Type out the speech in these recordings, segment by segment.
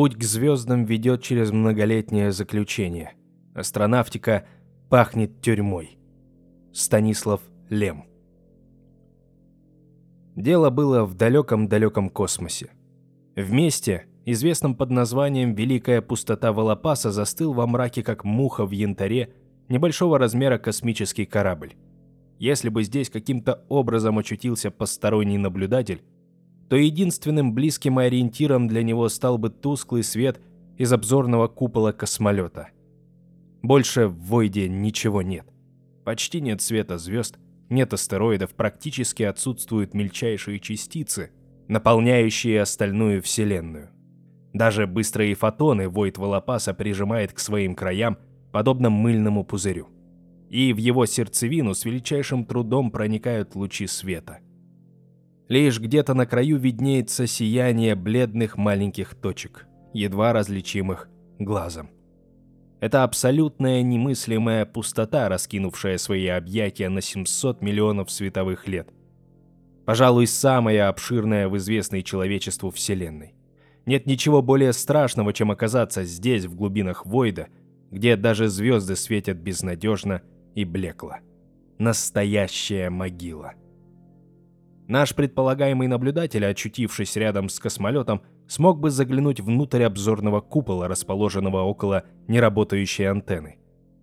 Путь к звездам ведет через многолетнее заключение. Астронавтика пахнет тюрьмой. Станислав Лем. Дело было в далеком-далеком космосе. Вместе, известном под названием «Великая пустота Волопаса», застыл во мраке, как муха в янтаре, небольшого размера космический корабль. Если бы здесь каким-то образом очутился посторонний наблюдатель, то единственным близким ориентиром для него стал бы тусклый свет из обзорного купола космолета. Больше в Войде ничего нет. Почти нет света звезд, нет астероидов, практически отсутствуют мельчайшие частицы, наполняющие остальную Вселенную. Даже быстрые фотоны Войд Волопаса прижимает к своим краям, подобно мыльному пузырю. И в его сердцевину с величайшим трудом проникают лучи света – Лишь где-то на краю виднеется сияние бледных маленьких точек, едва различимых глазом. Это абсолютная немыслимая пустота, раскинувшая свои объятия на 700 миллионов световых лет. Пожалуй, самая обширная в известной человечеству Вселенной. Нет ничего более страшного, чем оказаться здесь, в глубинах Войда, где даже звезды светят безнадежно и блекло. Настоящая могила. Наш предполагаемый наблюдатель, очутившись рядом с космолетом, смог бы заглянуть внутрь обзорного купола, расположенного около неработающей антенны.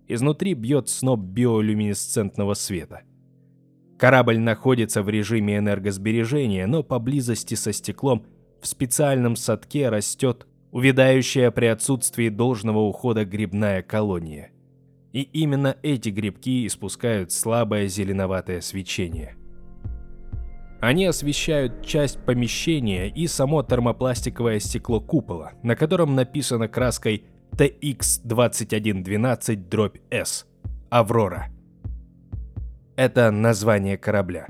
Изнутри бьет сноп биолюминесцентного света. Корабль находится в режиме энергосбережения, но поблизости со стеклом в специальном садке растет увядающая при отсутствии должного ухода грибная колония. И именно эти грибки испускают слабое зеленоватое свечение. Они освещают часть помещения и само термопластиковое стекло купола, на котором написано краской TX2112-S «Аврора». Это название корабля.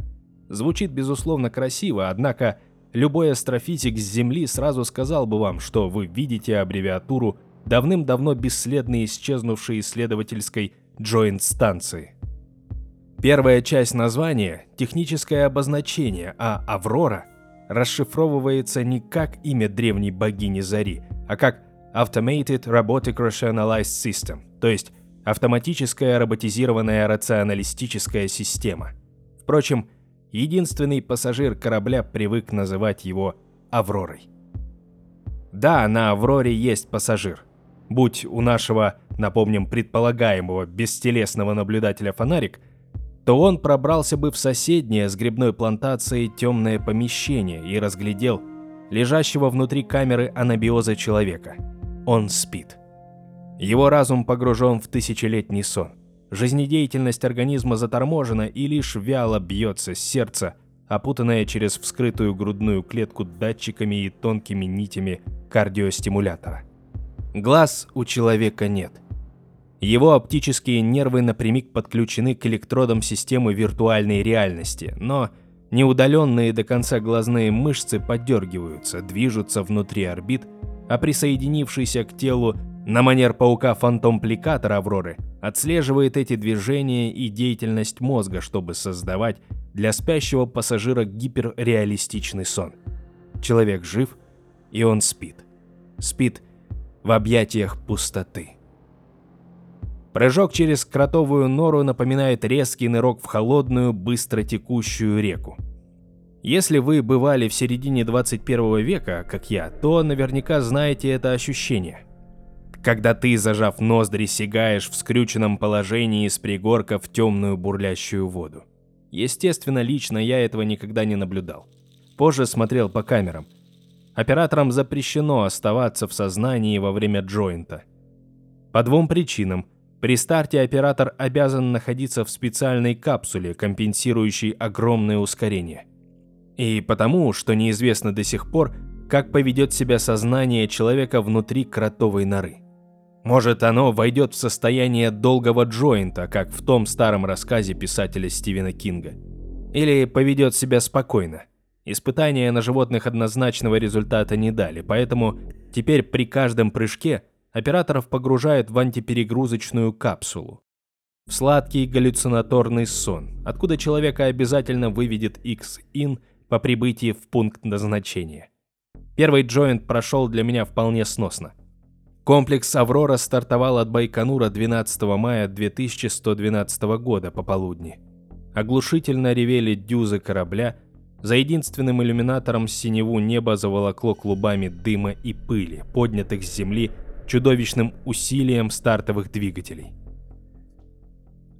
Звучит, безусловно, красиво, однако любой астрофизик с Земли сразу сказал бы вам, что вы видите аббревиатуру давным-давно бесследно исчезнувшей исследовательской Joint-станции. Первая часть названия – техническое обозначение, а «Аврора» расшифровывается не как имя древней богини Зари, а как Automated Robotic Rationalized System, то есть автоматическая роботизированная рационалистическая система. Впрочем, единственный пассажир корабля привык называть его «Авророй». Да, на «Авроре» есть пассажир. Будь у нашего, напомним, предполагаемого бестелесного наблюдателя фонарик – то он пробрался бы в соседнее с грибной плантацией темное помещение и разглядел лежащего внутри камеры анабиоза человека. Он спит. Его разум погружен в тысячелетний сон. Жизнедеятельность организма заторможена и лишь вяло бьется сердце, опутанное через вскрытую грудную клетку датчиками и тонкими нитями кардиостимулятора. Глаз у человека нет – его оптические нервы напрямик подключены к электродам системы виртуальной реальности, но неудаленные до конца глазные мышцы подергиваются, движутся внутри орбит, а присоединившийся к телу на манер паука фантомпликатор Авроры отслеживает эти движения и деятельность мозга, чтобы создавать для спящего пассажира гиперреалистичный сон. Человек жив, и он спит. Спит в объятиях пустоты. Прыжок через кротовую нору напоминает резкий нырок в холодную, быстро текущую реку. Если вы бывали в середине 21 века, как я, то наверняка знаете это ощущение. Когда ты, зажав ноздри, сигаешь в скрюченном положении с пригорка в темную бурлящую воду. Естественно, лично я этого никогда не наблюдал. Позже смотрел по камерам. Операторам запрещено оставаться в сознании во время джойнта. По двум причинам – при старте оператор обязан находиться в специальной капсуле, компенсирующей огромное ускорение. И потому, что неизвестно до сих пор, как поведет себя сознание человека внутри кротовой норы. Может, оно войдет в состояние долгого джойнта, как в том старом рассказе писателя Стивена Кинга. Или поведет себя спокойно. Испытания на животных однозначного результата не дали, поэтому теперь при каждом прыжке – операторов погружают в антиперегрузочную капсулу. В сладкий галлюцинаторный сон, откуда человека обязательно выведет X-IN по прибытии в пункт назначения. Первый джойнт прошел для меня вполне сносно. Комплекс «Аврора» стартовал от Байконура 12 мая 2112 года пополудни. Оглушительно ревели дюзы корабля, за единственным иллюминатором синеву неба заволокло клубами дыма и пыли, поднятых с земли чудовищным усилием стартовых двигателей.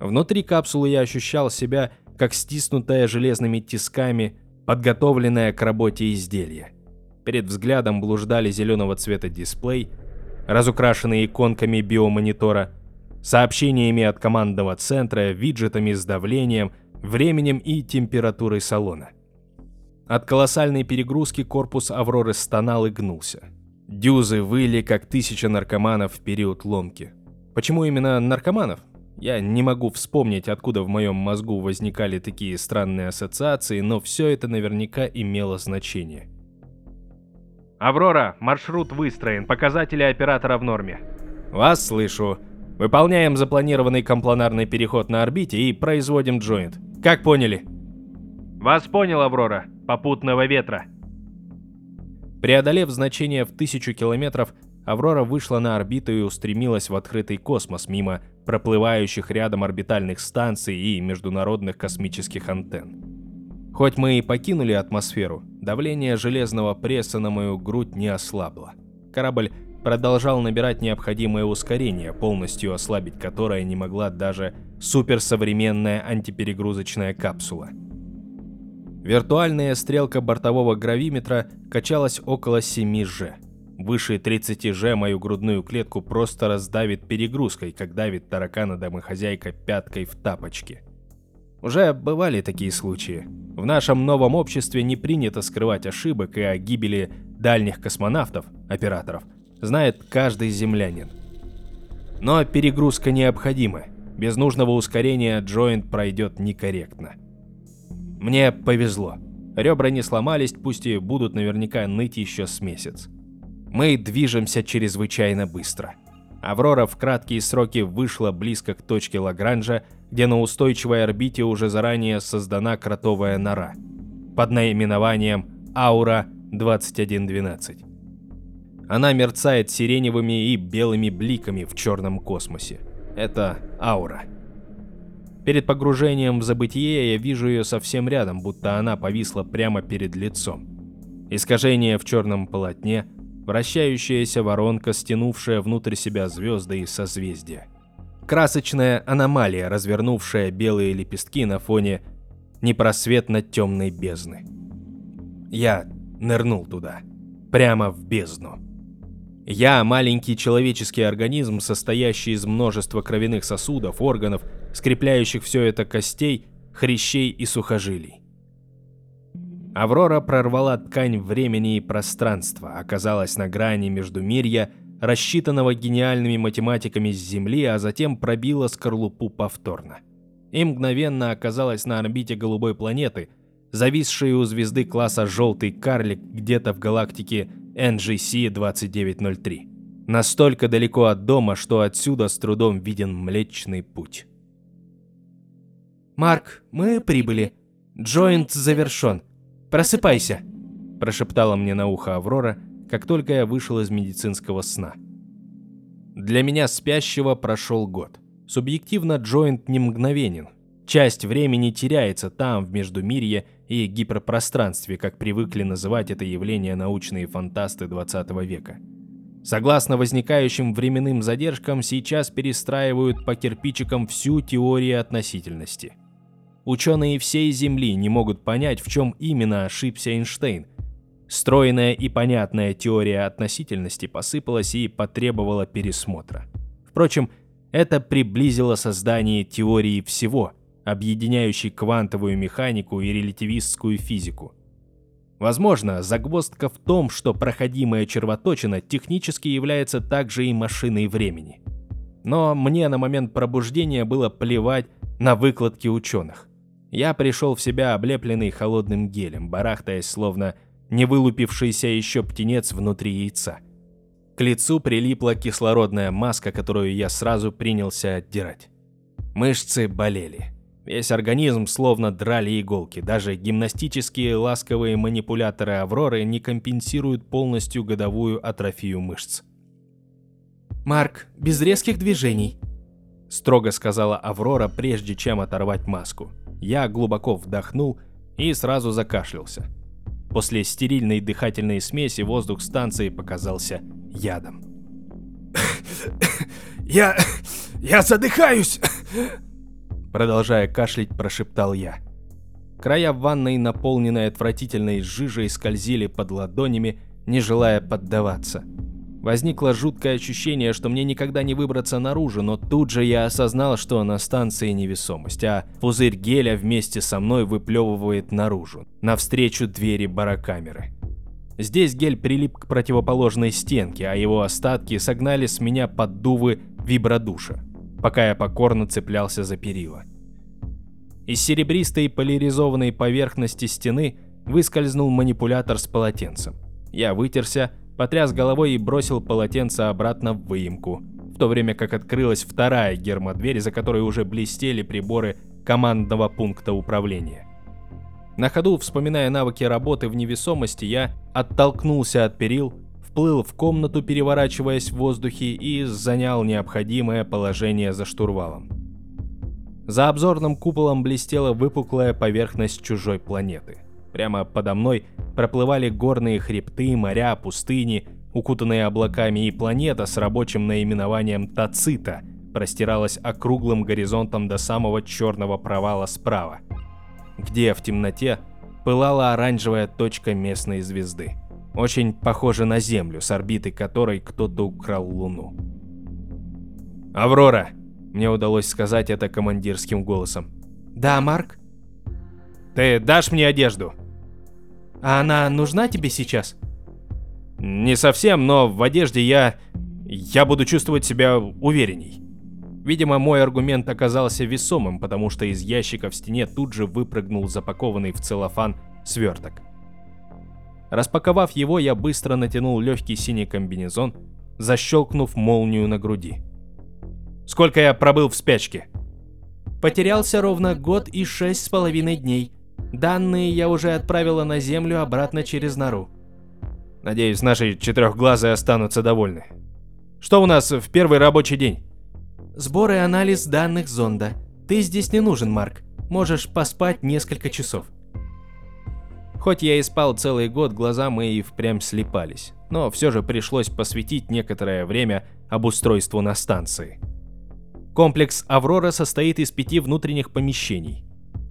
Внутри капсулы я ощущал себя, как стиснутая железными тисками, подготовленная к работе изделие. Перед взглядом блуждали зеленого цвета дисплей, разукрашенный иконками биомонитора, сообщениями от командного центра, виджетами с давлением, временем и температурой салона. От колоссальной перегрузки корпус «Авроры» стонал и гнулся. Дюзы выли, как тысяча наркоманов в период ломки. Почему именно наркоманов? Я не могу вспомнить, откуда в моем мозгу возникали такие странные ассоциации, но все это наверняка имело значение. «Аврора, маршрут выстроен, показатели оператора в норме». «Вас слышу. Выполняем запланированный компланарный переход на орбите и производим джойнт. Как поняли?» «Вас понял, Аврора. Попутного ветра». Преодолев значение в тысячу километров, Аврора вышла на орбиту и устремилась в открытый космос мимо проплывающих рядом орбитальных станций и международных космических антенн. Хоть мы и покинули атмосферу, давление железного пресса на мою грудь не ослабло. Корабль продолжал набирать необходимое ускорение, полностью ослабить которое не могла даже суперсовременная антиперегрузочная капсула. Виртуальная стрелка бортового гравиметра качалась около 7 G. Выше 30 G мою грудную клетку просто раздавит перегрузкой, как давит таракана-домохозяйка пяткой в тапочке. Уже бывали такие случаи. В нашем новом обществе не принято скрывать ошибок и о гибели дальних космонавтов, операторов, знает каждый землянин. Но перегрузка необходима. Без нужного ускорения джойнт пройдет некорректно. Мне повезло. Ребра не сломались, пусть и будут наверняка ныть еще с месяц. Мы движемся чрезвычайно быстро. Аврора в краткие сроки вышла близко к точке Лагранжа, где на устойчивой орбите уже заранее создана кротовая нора под наименованием Аура-2112. Она мерцает сиреневыми и белыми бликами в черном космосе. Это аура. Перед погружением в забытие я вижу ее совсем рядом, будто она повисла прямо перед лицом. Искажение в черном полотне – вращающаяся воронка, стянувшая внутрь себя звезды и созвездия. Красочная аномалия, развернувшая белые лепестки на фоне непросветно темной бездны. Я нырнул туда, прямо в бездну. Я маленький человеческий организм, состоящий из множества кровяных сосудов, органов, скрепляющих все это костей, хрящей и сухожилий. Аврора прорвала ткань времени и пространства, оказалась на грани между мирья, рассчитанного гениальными математиками с Земли, а затем пробила скорлупу повторно. И мгновенно оказалась на орбите голубой планеты, зависшей у звезды класса «желтый карлик» где-то в галактике NGC-2903. Настолько далеко от дома, что отсюда с трудом виден Млечный Путь. «Марк, мы прибыли. Джойнт завершен. «Просыпайся!» – прошептала мне на ухо Аврора, как только я вышел из медицинского сна. Для меня спящего прошел год. Субъективно Джойнт не мгновенен. Часть времени теряется там, в Междумирье и гиперпространстве, как привыкли называть это явление научные фантасты 20 века. Согласно возникающим временным задержкам, сейчас перестраивают по кирпичикам всю теорию относительности – Ученые всей Земли не могут понять, в чем именно ошибся Эйнштейн. Стройная и понятная теория относительности посыпалась и потребовала пересмотра. Впрочем, это приблизило создание теории всего, объединяющей квантовую механику и релятивистскую физику. Возможно, загвоздка в том, что проходимая червоточина технически является также и машиной времени. Но мне на момент пробуждения было плевать на выкладки ученых. Я пришел в себя облепленный холодным гелем, барахтаясь, словно не вылупившийся еще птенец внутри яйца. К лицу прилипла кислородная маска, которую я сразу принялся отдирать. Мышцы болели. Весь организм словно драли иголки. Даже гимнастические ласковые манипуляторы Авроры не компенсируют полностью годовую атрофию мышц. «Марк, без резких движений», — строго сказала Аврора, прежде чем оторвать маску. Я глубоко вдохнул и сразу закашлялся. После стерильной дыхательной смеси воздух станции показался ядом. «Я... я задыхаюсь!» Продолжая кашлять, прошептал я. Края ванной, наполненные отвратительной жижей, скользили под ладонями, не желая поддаваться. Возникло жуткое ощущение, что мне никогда не выбраться наружу, но тут же я осознал, что на станции невесомость, а пузырь геля вместе со мной выплевывает наружу, навстречу двери барокамеры. Здесь гель прилип к противоположной стенке, а его остатки согнали с меня поддувы вибродуша, пока я покорно цеплялся за перила. Из серебристой поляризованной поверхности стены выскользнул манипулятор с полотенцем. Я вытерся, потряс головой и бросил полотенце обратно в выемку, в то время как открылась вторая гермодверь, за которой уже блестели приборы командного пункта управления. На ходу, вспоминая навыки работы в невесомости, я оттолкнулся от перил, вплыл в комнату, переворачиваясь в воздухе, и занял необходимое положение за штурвалом. За обзорным куполом блестела выпуклая поверхность чужой планеты. Прямо подо мной проплывали горные хребты, моря, пустыни, укутанные облаками, и планета с рабочим наименованием Тацита простиралась округлым горизонтом до самого черного провала справа, где в темноте пылала оранжевая точка местной звезды. Очень похожа на Землю, с орбиты которой кто-то украл Луну. «Аврора!» — мне удалось сказать это командирским голосом. «Да, Марк?» «Ты дашь мне одежду?» А она нужна тебе сейчас? Не совсем, но в одежде я... я буду чувствовать себя уверенней. Видимо, мой аргумент оказался весомым, потому что из ящика в стене тут же выпрыгнул запакованный в целлофан сверток. Распаковав его, я быстро натянул легкий синий комбинезон, защелкнув молнию на груди. Сколько я пробыл в спячке? Потерялся ровно год и шесть с половиной дней. Данные я уже отправила на Землю обратно через нору. Надеюсь, наши четырехглазые останутся довольны. Что у нас в первый рабочий день? Сбор и анализ данных зонда. Ты здесь не нужен, Марк. Можешь поспать несколько часов. Хоть я и спал целый год, глаза мои впрямь слепались. Но все же пришлось посвятить некоторое время обустройству на станции. Комплекс «Аврора» состоит из пяти внутренних помещений.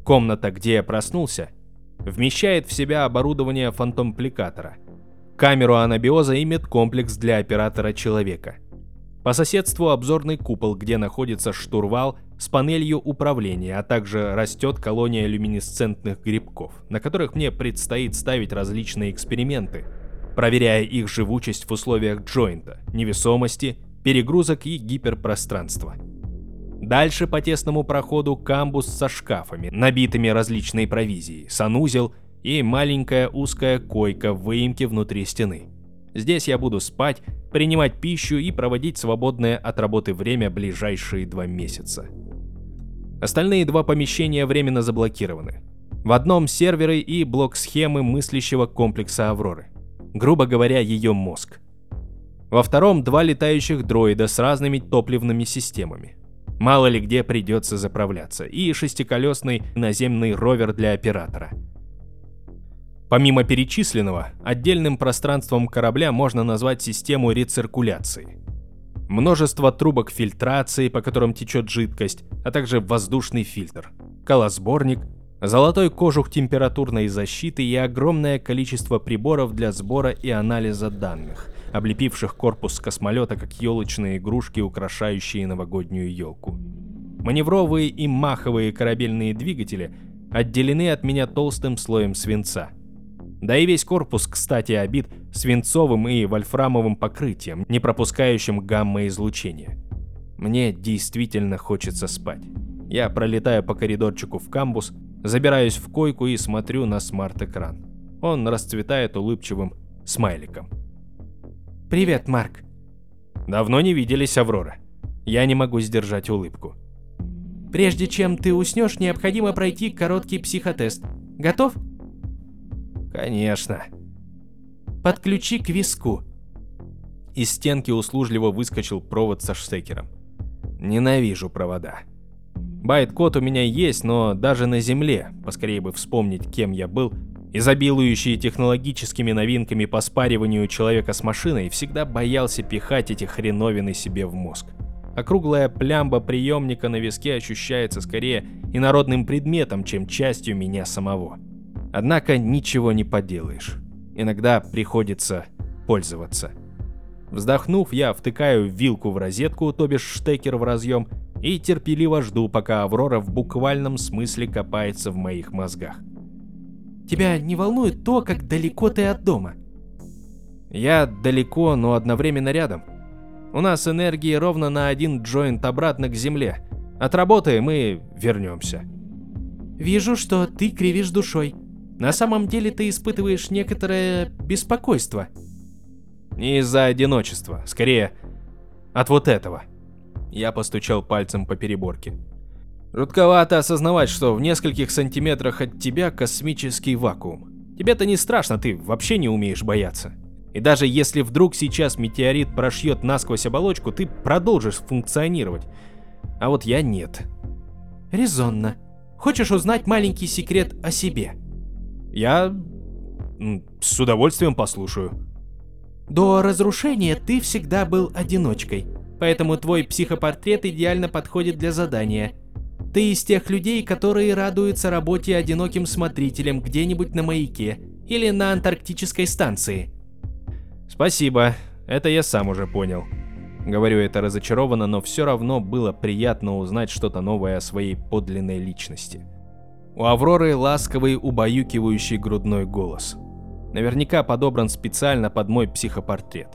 Комната, где я проснулся, вмещает в себя оборудование фантомпликатора, камеру анабиоза и медкомплекс для оператора-человека. По соседству обзорный купол, где находится штурвал с панелью управления, а также растет колония люминесцентных грибков, на которых мне предстоит ставить различные эксперименты, проверяя их живучесть в условиях джойнта, невесомости, перегрузок и гиперпространства. Дальше по тесному проходу камбус со шкафами, набитыми различной провизией, санузел и маленькая узкая койка в выемке внутри стены. Здесь я буду спать, принимать пищу и проводить свободное от работы время ближайшие два месяца. Остальные два помещения временно заблокированы. В одном серверы и блок схемы мыслящего комплекса Авроры. Грубо говоря, ее мозг. Во втором два летающих дроида с разными топливными системами. Мало ли где придется заправляться. И шестиколесный наземный ровер для оператора. Помимо перечисленного, отдельным пространством корабля можно назвать систему рециркуляции. Множество трубок фильтрации, по которым течет жидкость, а также воздушный фильтр, колосборник, золотой кожух температурной защиты и огромное количество приборов для сбора и анализа данных, облепивших корпус космолета как елочные игрушки, украшающие новогоднюю елку. Маневровые и маховые корабельные двигатели отделены от меня толстым слоем свинца. Да и весь корпус, кстати, обит свинцовым и вольфрамовым покрытием, не пропускающим гамма-излучения. Мне действительно хочется спать. Я пролетаю по коридорчику в камбус, забираюсь в койку и смотрю на смарт-экран. Он расцветает улыбчивым смайликом. «Привет, Марк». Давно не виделись, Аврора. Я не могу сдержать улыбку. Прежде чем ты уснешь, необходимо пройти короткий психотест. Готов? Конечно. Подключи к виску. Из стенки услужливо выскочил провод со штекером. Ненавижу провода. Байт-код у меня есть, но даже на земле, поскорее бы вспомнить, кем я был, изобилующий технологическими новинками по спариванию человека с машиной, всегда боялся пихать эти хреновины себе в мозг. Округлая плямба приемника на виске ощущается скорее инородным предметом, чем частью меня самого. Однако ничего не поделаешь. Иногда приходится пользоваться. Вздохнув, я втыкаю вилку в розетку, то бишь штекер в разъем, и терпеливо жду, пока Аврора в буквальном смысле копается в моих мозгах. Тебя не волнует то, как далеко ты от дома? Я далеко, но одновременно рядом. У нас энергии ровно на один джойнт обратно к Земле. Отработаем и вернемся. Вижу, что ты кривишь душой. На самом деле ты испытываешь некоторое беспокойство. Не из-за одиночества, скорее от вот этого. Я постучал пальцем по переборке. Жутковато осознавать, что в нескольких сантиметрах от тебя космический вакуум. Тебе-то не страшно, ты вообще не умеешь бояться. И даже если вдруг сейчас метеорит прошьет насквозь оболочку, ты продолжишь функционировать. А вот я нет. Резонно. Хочешь узнать маленький секрет о себе? Я с удовольствием послушаю. До разрушения ты всегда был одиночкой, поэтому твой психопортрет идеально подходит для задания. Ты из тех людей, которые радуются работе одиноким смотрителем где-нибудь на маяке или на антарктической станции. Спасибо, это я сам уже понял. Говорю это разочарованно, но все равно было приятно узнать что-то новое о своей подлинной личности. У Авроры ласковый, убаюкивающий грудной голос. Наверняка подобран специально под мой психопортрет.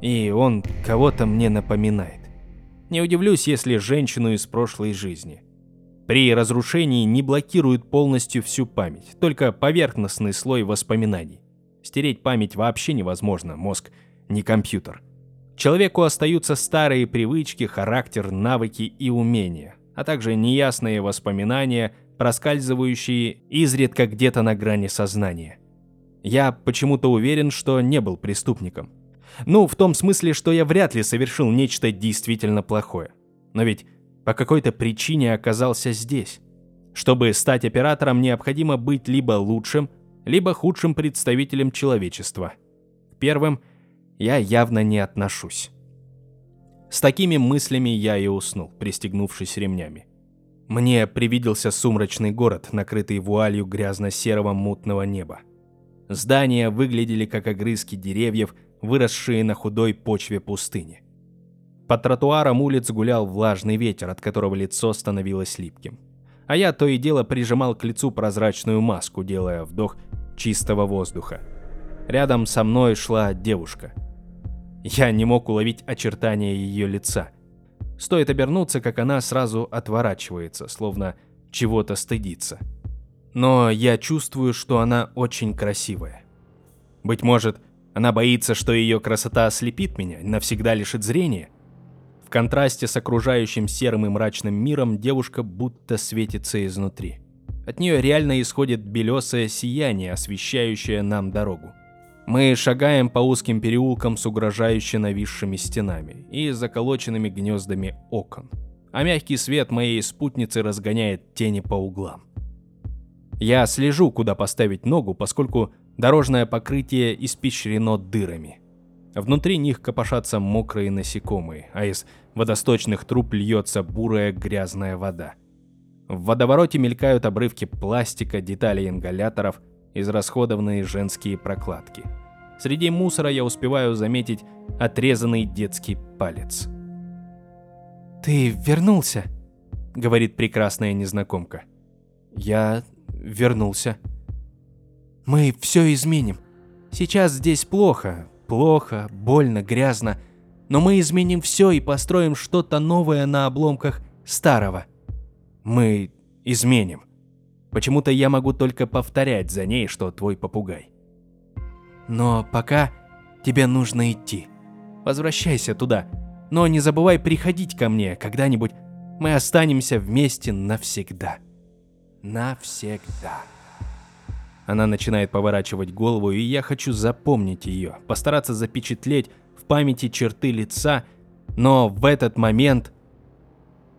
И он кого-то мне напоминает. Не удивлюсь, если женщину из прошлой жизни. При разрушении не блокирует полностью всю память, только поверхностный слой воспоминаний. Стереть память вообще невозможно, мозг не компьютер. Человеку остаются старые привычки, характер, навыки и умения, а также неясные воспоминания, проскальзывающие изредка где-то на грани сознания. Я почему-то уверен, что не был преступником. Ну, в том смысле, что я вряд ли совершил нечто действительно плохое. Но ведь по какой-то причине оказался здесь. Чтобы стать оператором, необходимо быть либо лучшим, либо худшим представителем человечества. Первым я явно не отношусь. С такими мыслями я и уснул, пристегнувшись ремнями. Мне привиделся сумрачный город, накрытый вуалью грязно-серого мутного неба. Здания выглядели как огрызки деревьев, выросшие на худой почве пустыни. По тротуарам улиц гулял влажный ветер, от которого лицо становилось липким. А я то и дело прижимал к лицу прозрачную маску, делая вдох чистого воздуха. Рядом со мной шла девушка. Я не мог уловить очертания ее лица. Стоит обернуться, как она сразу отворачивается, словно чего-то стыдится. Но я чувствую, что она очень красивая. Быть может, она боится, что ее красота ослепит меня, навсегда лишит зрения? В контрасте с окружающим серым и мрачным миром девушка будто светится изнутри. От нее реально исходит белесое сияние, освещающее нам дорогу. Мы шагаем по узким переулкам с угрожающе нависшими стенами и заколоченными гнездами окон, а мягкий свет моей спутницы разгоняет тени по углам. Я слежу, куда поставить ногу, поскольку дорожное покрытие испещрено дырами. Внутри них копошатся мокрые насекомые, а из водосточных труб льется бурая грязная вода. В водовороте мелькают обрывки пластика, детали ингаляторов, израсходованные женские прокладки. Среди мусора я успеваю заметить отрезанный детский палец. «Ты вернулся», — говорит прекрасная незнакомка. «Я вернулся». «Мы все изменим. Сейчас здесь плохо, плохо, больно, грязно, но мы изменим все и построим что-то новое на обломках старого» мы изменим. Почему-то я могу только повторять за ней, что твой попугай. Но пока тебе нужно идти. Возвращайся туда, но не забывай приходить ко мне когда-нибудь Мы останемся вместе навсегда. Навсегда. Она начинает поворачивать голову, и я хочу запомнить ее, постараться запечатлеть в памяти черты лица, но в этот момент...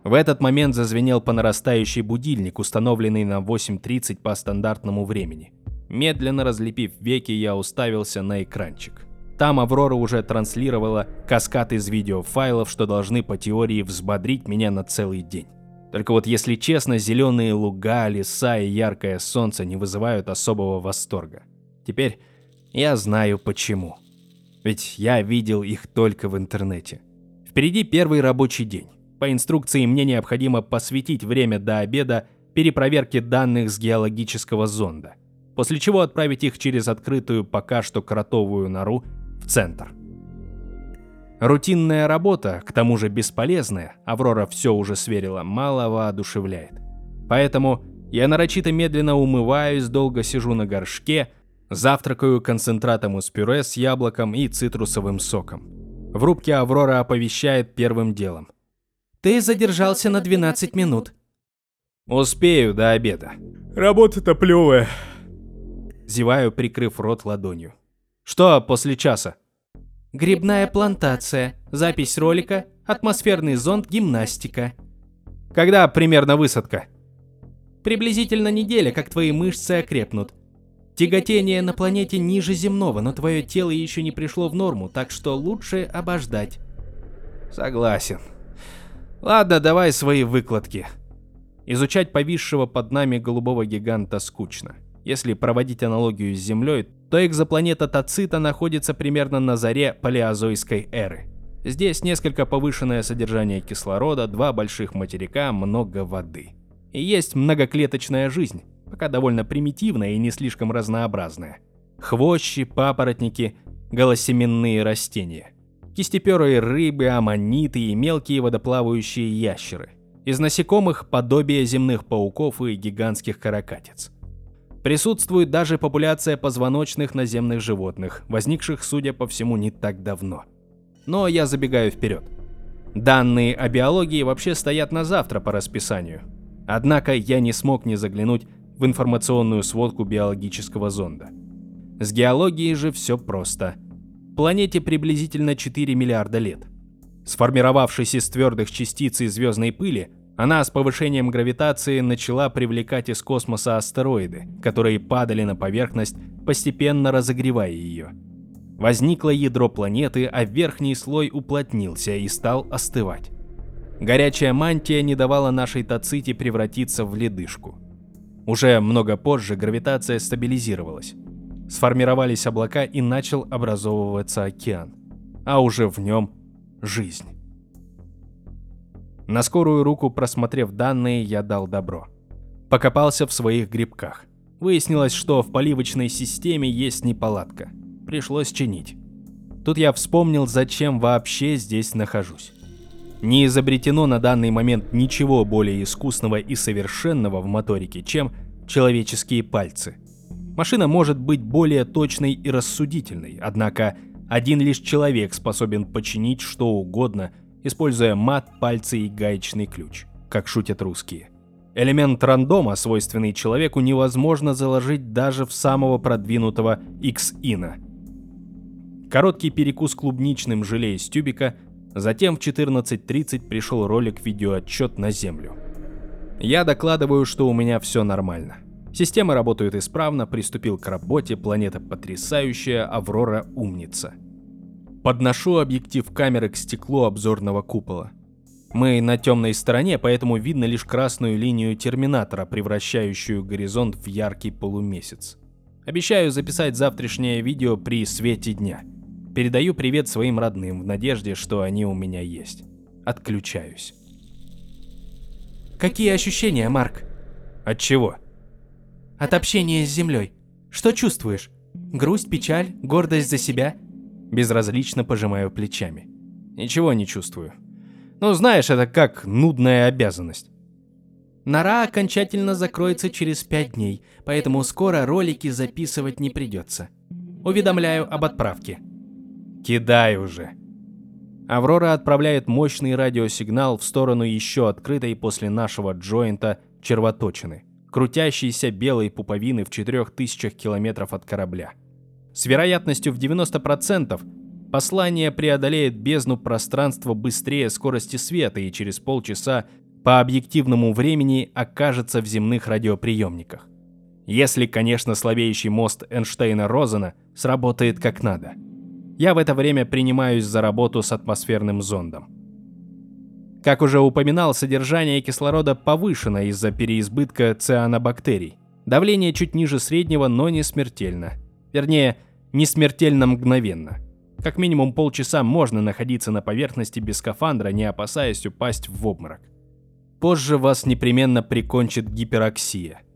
В этот момент зазвенел по нарастающей будильник, установленный на 8.30 по стандартному времени. Медленно разлепив веки, я уставился на экранчик. Там Аврора уже транслировала каскад из видеофайлов, что должны по теории взбодрить меня на целый день. Только вот если честно, зеленые луга, леса и яркое солнце не вызывают особого восторга. Теперь я знаю почему. Ведь я видел их только в интернете. Впереди первый рабочий день. По инструкции мне необходимо посвятить время до обеда перепроверке данных с геологического зонда, после чего отправить их через открытую пока что кротовую нору в центр. Рутинная работа, к тому же бесполезная, Аврора все уже сверила, мало воодушевляет. Поэтому я нарочито медленно умываюсь, долго сижу на горшке, завтракаю концентратом из пюре с яблоком и цитрусовым соком. В рубке Аврора оповещает первым делом. «Ты задержался на 12 минут». «Успею до обеда». «Работа-то плевая». Зеваю, прикрыв рот ладонью. «Что после часа?» Грибная плантация, запись ролика, атмосферный зонд, гимнастика. Когда примерно высадка? Приблизительно неделя, как твои мышцы окрепнут. Тяготение на планете ниже земного, но твое тело еще не пришло в норму, так что лучше обождать. Согласен. Ладно, давай свои выкладки. Изучать повисшего под нами голубого гиганта скучно. Если проводить аналогию с Землей, то экзопланета Тацита находится примерно на заре палеозойской эры. Здесь несколько повышенное содержание кислорода, два больших материка, много воды. И есть многоклеточная жизнь, пока довольно примитивная и не слишком разнообразная. Хвощи, папоротники, голосеменные растения. Кистеперые рыбы, аммониты и мелкие водоплавающие ящеры. Из насекомых подобие земных пауков и гигантских каракатиц. Присутствует даже популяция позвоночных наземных животных, возникших, судя по всему, не так давно. Но я забегаю вперед. Данные о биологии вообще стоят на завтра по расписанию. Однако я не смог не заглянуть в информационную сводку биологического зонда. С геологией же все просто. Планете приблизительно 4 миллиарда лет. Сформировавшись из твердых частиц и звездной пыли, она с повышением гравитации начала привлекать из космоса астероиды, которые падали на поверхность, постепенно разогревая ее. Возникло ядро планеты, а верхний слой уплотнился и стал остывать. Горячая мантия не давала нашей Таците превратиться в ледышку. Уже много позже гравитация стабилизировалась. Сформировались облака и начал образовываться океан. А уже в нем жизнь. На скорую руку просмотрев данные, я дал добро. Покопался в своих грибках. Выяснилось, что в поливочной системе есть неполадка. Пришлось чинить. Тут я вспомнил, зачем вообще здесь нахожусь. Не изобретено на данный момент ничего более искусного и совершенного в моторике, чем человеческие пальцы. Машина может быть более точной и рассудительной, однако один лишь человек способен починить что угодно – используя мат, пальцы и гаечный ключ, как шутят русские. Элемент рандома, свойственный человеку, невозможно заложить даже в самого продвинутого X-ина. Короткий перекус клубничным желе из тюбика, затем в 14.30 пришел ролик-видеоотчет на Землю. Я докладываю, что у меня все нормально. Системы работают исправно, приступил к работе, планета потрясающая, Аврора умница. Подношу объектив камеры к стеклу обзорного купола. Мы на темной стороне, поэтому видно лишь красную линию терминатора, превращающую горизонт в яркий полумесяц. Обещаю записать завтрашнее видео при свете дня. Передаю привет своим родным в надежде, что они у меня есть. Отключаюсь. Какие ощущения, Марк? От чего? От общения с землей. Что чувствуешь? Грусть, печаль, гордость за себя – Безразлично пожимаю плечами. Ничего не чувствую. Ну, знаешь, это как нудная обязанность. Нора окончательно закроется через пять дней, поэтому скоро ролики записывать не придется. Уведомляю об отправке. Кидай уже. Аврора отправляет мощный радиосигнал в сторону еще открытой после нашего джойнта червоточины, крутящейся белой пуповины в 4000 километров от корабля. С вероятностью в 90% послание преодолеет бездну пространства быстрее скорости света и через полчаса по объективному времени окажется в земных радиоприемниках. Если, конечно, слабеющий мост Эйнштейна-Розена сработает как надо. Я в это время принимаюсь за работу с атмосферным зондом. Как уже упоминал, содержание кислорода повышено из-за переизбытка цианобактерий. Давление чуть ниже среднего, но не смертельно. Вернее, не смертельно мгновенно. Как минимум полчаса можно находиться на поверхности без скафандра, не опасаясь упасть в обморок. Позже вас непременно прикончит гипероксия –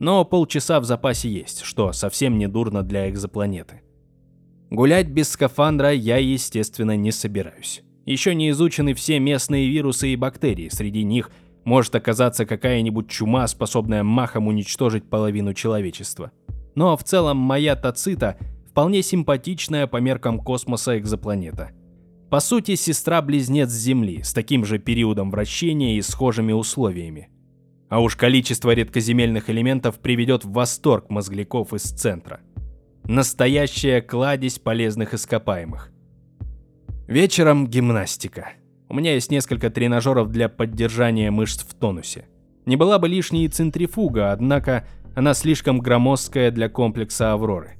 но полчаса в запасе есть, что совсем не дурно для экзопланеты. Гулять без скафандра я, естественно, не собираюсь. Еще не изучены все местные вирусы и бактерии, среди них может оказаться какая-нибудь чума, способная махом уничтожить половину человечества. Но в целом моя Тацита вполне симпатичная по меркам космоса экзопланета. По сути, сестра-близнец Земли, с таким же периодом вращения и схожими условиями. А уж количество редкоземельных элементов приведет в восторг мозгляков из центра. Настоящая кладезь полезных ископаемых. Вечером гимнастика. У меня есть несколько тренажеров для поддержания мышц в тонусе. Не была бы лишней центрифуга, однако она слишком громоздкая для комплекса Авроры.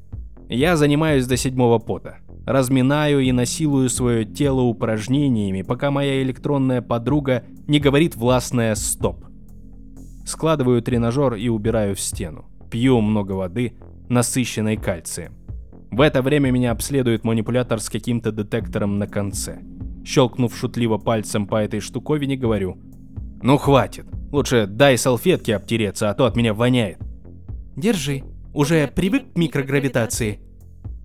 Я занимаюсь до седьмого пота. Разминаю и насилую свое тело упражнениями, пока моя электронная подруга не говорит властное «стоп». Складываю тренажер и убираю в стену. Пью много воды, насыщенной кальцием. В это время меня обследует манипулятор с каким-то детектором на конце. Щелкнув шутливо пальцем по этой штуковине, говорю. «Ну хватит. Лучше дай салфетки обтереться, а то от меня воняет». «Держи. Уже привык к микрогравитации?»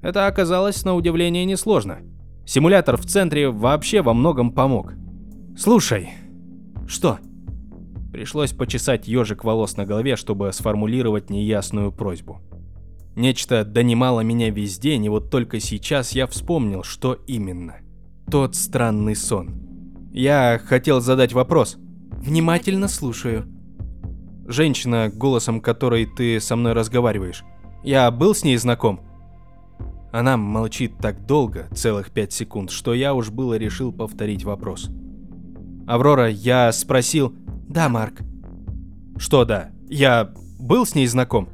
Это оказалось на удивление несложно. Симулятор в центре вообще во многом помог. «Слушай». «Что?» Пришлось почесать ежик волос на голове, чтобы сформулировать неясную просьбу. Нечто донимало меня весь день, и вот только сейчас я вспомнил, что именно. Тот странный сон. Я хотел задать вопрос. Внимательно слушаю. Женщина, голосом которой ты со мной разговариваешь. Я был с ней знаком? Она молчит так долго, целых пять секунд, что я уж было решил повторить вопрос. Аврора, я спросил, да, Марк. Что да? Я был с ней знаком?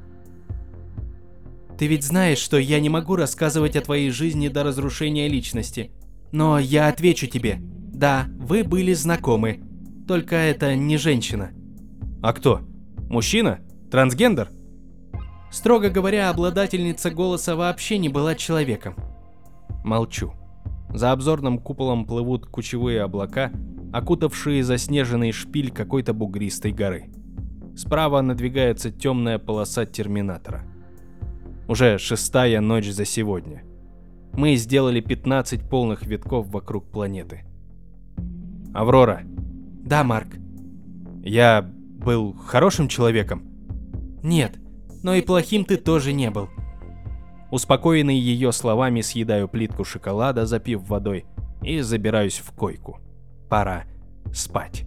Ты ведь знаешь, что я не могу рассказывать о твоей жизни до разрушения личности. Но я отвечу тебе. Да, вы были знакомы. Только это не женщина. А кто? Мужчина? Трансгендер? Строго говоря, обладательница голоса вообще не была человеком. Молчу. За обзорным куполом плывут кучевые облака, окутавшие заснеженный шпиль какой-то бугристой горы. Справа надвигается темная полоса терминатора. Уже шестая ночь за сегодня. Мы сделали 15 полных витков вокруг планеты. Аврора. Да, Марк. Я был хорошим человеком? Нет, но и плохим ты тоже не был. Успокоенный ее словами съедаю плитку шоколада, запив водой, и забираюсь в койку пора спать.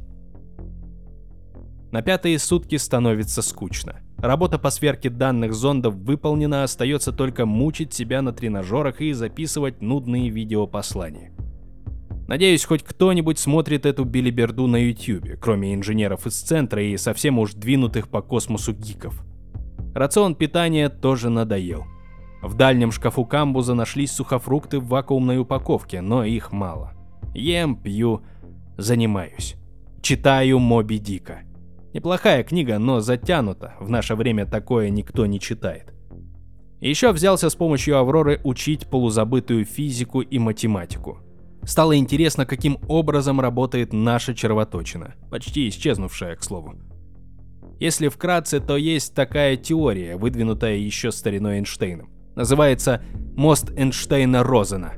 На пятые сутки становится скучно. Работа по сверке данных зондов выполнена, остается только мучить себя на тренажерах и записывать нудные видеопослания. Надеюсь, хоть кто-нибудь смотрит эту билиберду на ютюбе, кроме инженеров из центра и совсем уж двинутых по космосу гиков. Рацион питания тоже надоел. В дальнем шкафу камбуза нашлись сухофрукты в вакуумной упаковке, но их мало. Ем, пью, занимаюсь. Читаю Моби Дика. Неплохая книга, но затянута, в наше время такое никто не читает. Еще взялся с помощью Авроры учить полузабытую физику и математику. Стало интересно, каким образом работает наша червоточина, почти исчезнувшая, к слову. Если вкратце, то есть такая теория, выдвинутая еще стариной Эйнштейном. Называется «мост Эйнштейна-Розена»,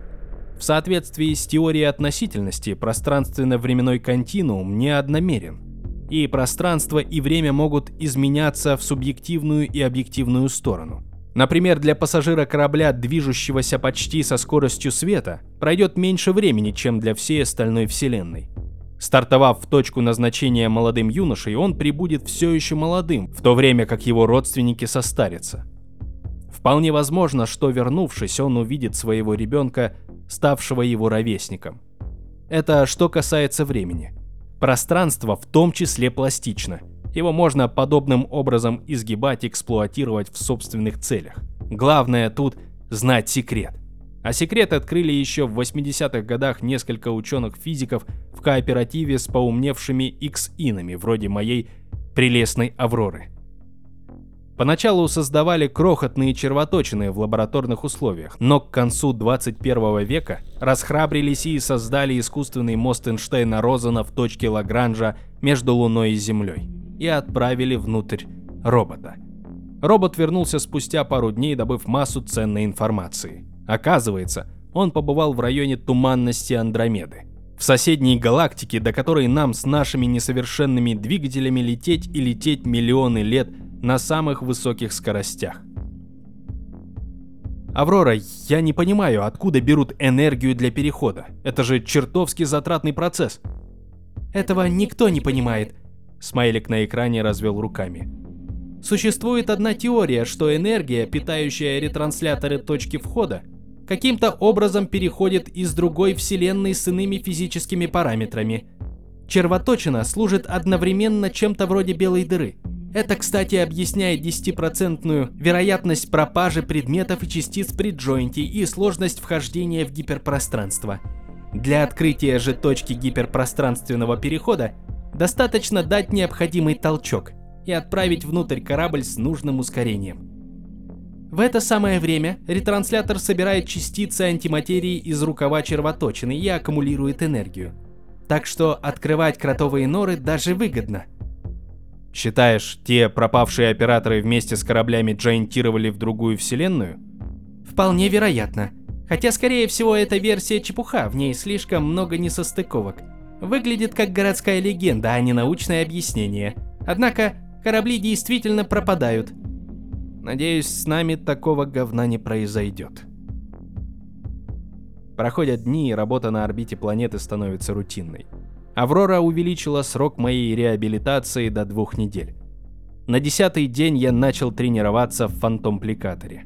в соответствии с теорией относительности, пространственно-временной континуум не одномерен, и пространство и время могут изменяться в субъективную и объективную сторону. Например, для пассажира корабля, движущегося почти со скоростью света, пройдет меньше времени, чем для всей остальной Вселенной. Стартовав в точку назначения молодым юношей, он прибудет все еще молодым, в то время как его родственники состарятся. Вполне возможно, что вернувшись, он увидит своего ребенка, ставшего его ровесником. Это что касается времени. Пространство в том числе пластично – его можно подобным образом изгибать и эксплуатировать в собственных целях. Главное тут знать секрет. А секрет открыли еще в 80-х годах несколько ученых-физиков в кооперативе с поумневшими X-инами, вроде моей прелестной Авроры. Поначалу создавали крохотные червоточины в лабораторных условиях, но к концу 21 века расхрабрились и создали искусственный мост Эйнштейна-Розена в точке Лагранжа между Луной и Землей и отправили внутрь робота. Робот вернулся спустя пару дней, добыв массу ценной информации. Оказывается, он побывал в районе туманности Андромеды. В соседней галактике, до которой нам с нашими несовершенными двигателями лететь и лететь миллионы лет на самых высоких скоростях. Аврора, я не понимаю, откуда берут энергию для перехода. Это же чертовски затратный процесс. Этого никто не понимает, Смайлик на экране развел руками. Существует одна теория, что энергия, питающая ретрансляторы точки входа, каким-то образом переходит из другой вселенной с иными физическими параметрами. Червоточина служит одновременно чем-то вроде белой дыры. Это, кстати, объясняет 10% вероятность пропажи предметов и частиц при джойнте и сложность вхождения в гиперпространство. Для открытия же точки гиперпространственного перехода Достаточно дать необходимый толчок и отправить внутрь корабль с нужным ускорением. В это самое время ретранслятор собирает частицы антиматерии из рукава червоточины и аккумулирует энергию. Так что открывать кротовые норы даже выгодно. Считаешь, те пропавшие операторы вместе с кораблями джайнтировали в другую вселенную? Вполне вероятно. Хотя, скорее всего, эта версия чепуха, в ней слишком много несостыковок. Выглядит как городская легенда, а не научное объяснение. Однако, корабли действительно пропадают. Надеюсь, с нами такого говна не произойдет. Проходят дни, и работа на орбите планеты становится рутинной. Аврора увеличила срок моей реабилитации до двух недель. На десятый день я начал тренироваться в фантомпликаторе.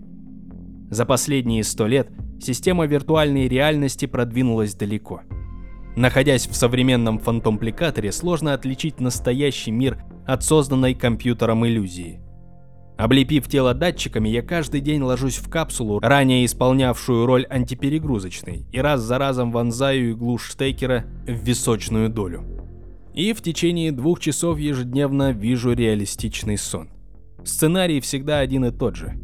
За последние сто лет система виртуальной реальности продвинулась далеко – Находясь в современном фантомпликаторе, сложно отличить настоящий мир от созданной компьютером иллюзии. Облепив тело датчиками, я каждый день ложусь в капсулу, ранее исполнявшую роль антиперегрузочной, и раз за разом вонзаю иглу штекера в височную долю. И в течение двух часов ежедневно вижу реалистичный сон. Сценарий всегда один и тот же.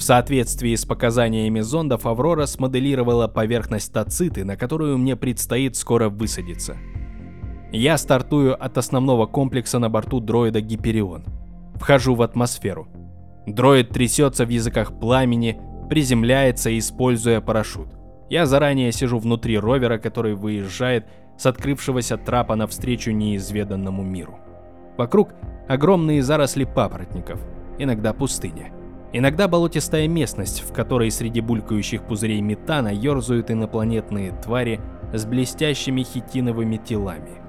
В соответствии с показаниями зондов Аврора смоделировала поверхность Тациты, на которую мне предстоит скоро высадиться. Я стартую от основного комплекса на борту дроида Гиперион. Вхожу в атмосферу. Дроид трясется в языках пламени, приземляется, используя парашют. Я заранее сижу внутри ровера, который выезжает с открывшегося трапа навстречу неизведанному миру. Вокруг огромные заросли папоротников, иногда пустыня. Иногда болотистая местность, в которой среди булькающих пузырей метана ерзают инопланетные твари с блестящими хитиновыми телами.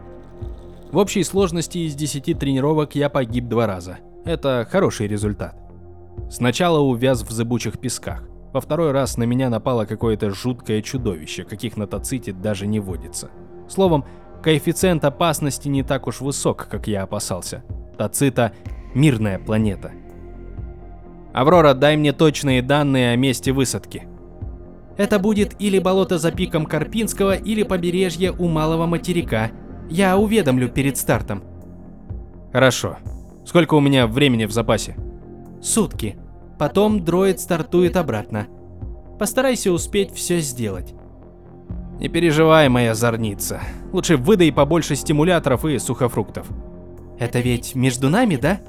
В общей сложности из 10 тренировок я погиб два раза. Это хороший результат. Сначала увяз в зыбучих песках. Во второй раз на меня напало какое-то жуткое чудовище, каких на Таците даже не водится. Словом, коэффициент опасности не так уж высок, как я опасался. Тацита – мирная планета – Аврора, дай мне точные данные о месте высадки. Это будет или болото за пиком Карпинского, или побережье у Малого материка. Я уведомлю перед стартом. Хорошо. Сколько у меня времени в запасе? Сутки. Потом дроид стартует обратно. Постарайся успеть все сделать. Не переживай, моя зорница. Лучше выдай побольше стимуляторов и сухофруктов. Это ведь между нами, да?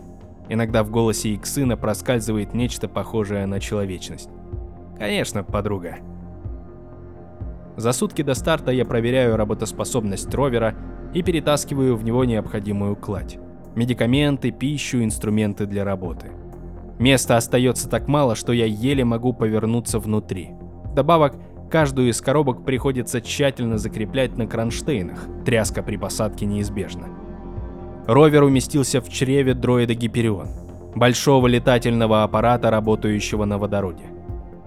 Иногда в голосе Иксына проскальзывает нечто похожее на человечность. Конечно, подруга. За сутки до старта я проверяю работоспособность ровера и перетаскиваю в него необходимую кладь. Медикаменты, пищу, инструменты для работы. Места остается так мало, что я еле могу повернуться внутри. Добавок, каждую из коробок приходится тщательно закреплять на кронштейнах, тряска при посадке неизбежна. Ровер уместился в чреве дроида Гиперион, большого летательного аппарата, работающего на водороде.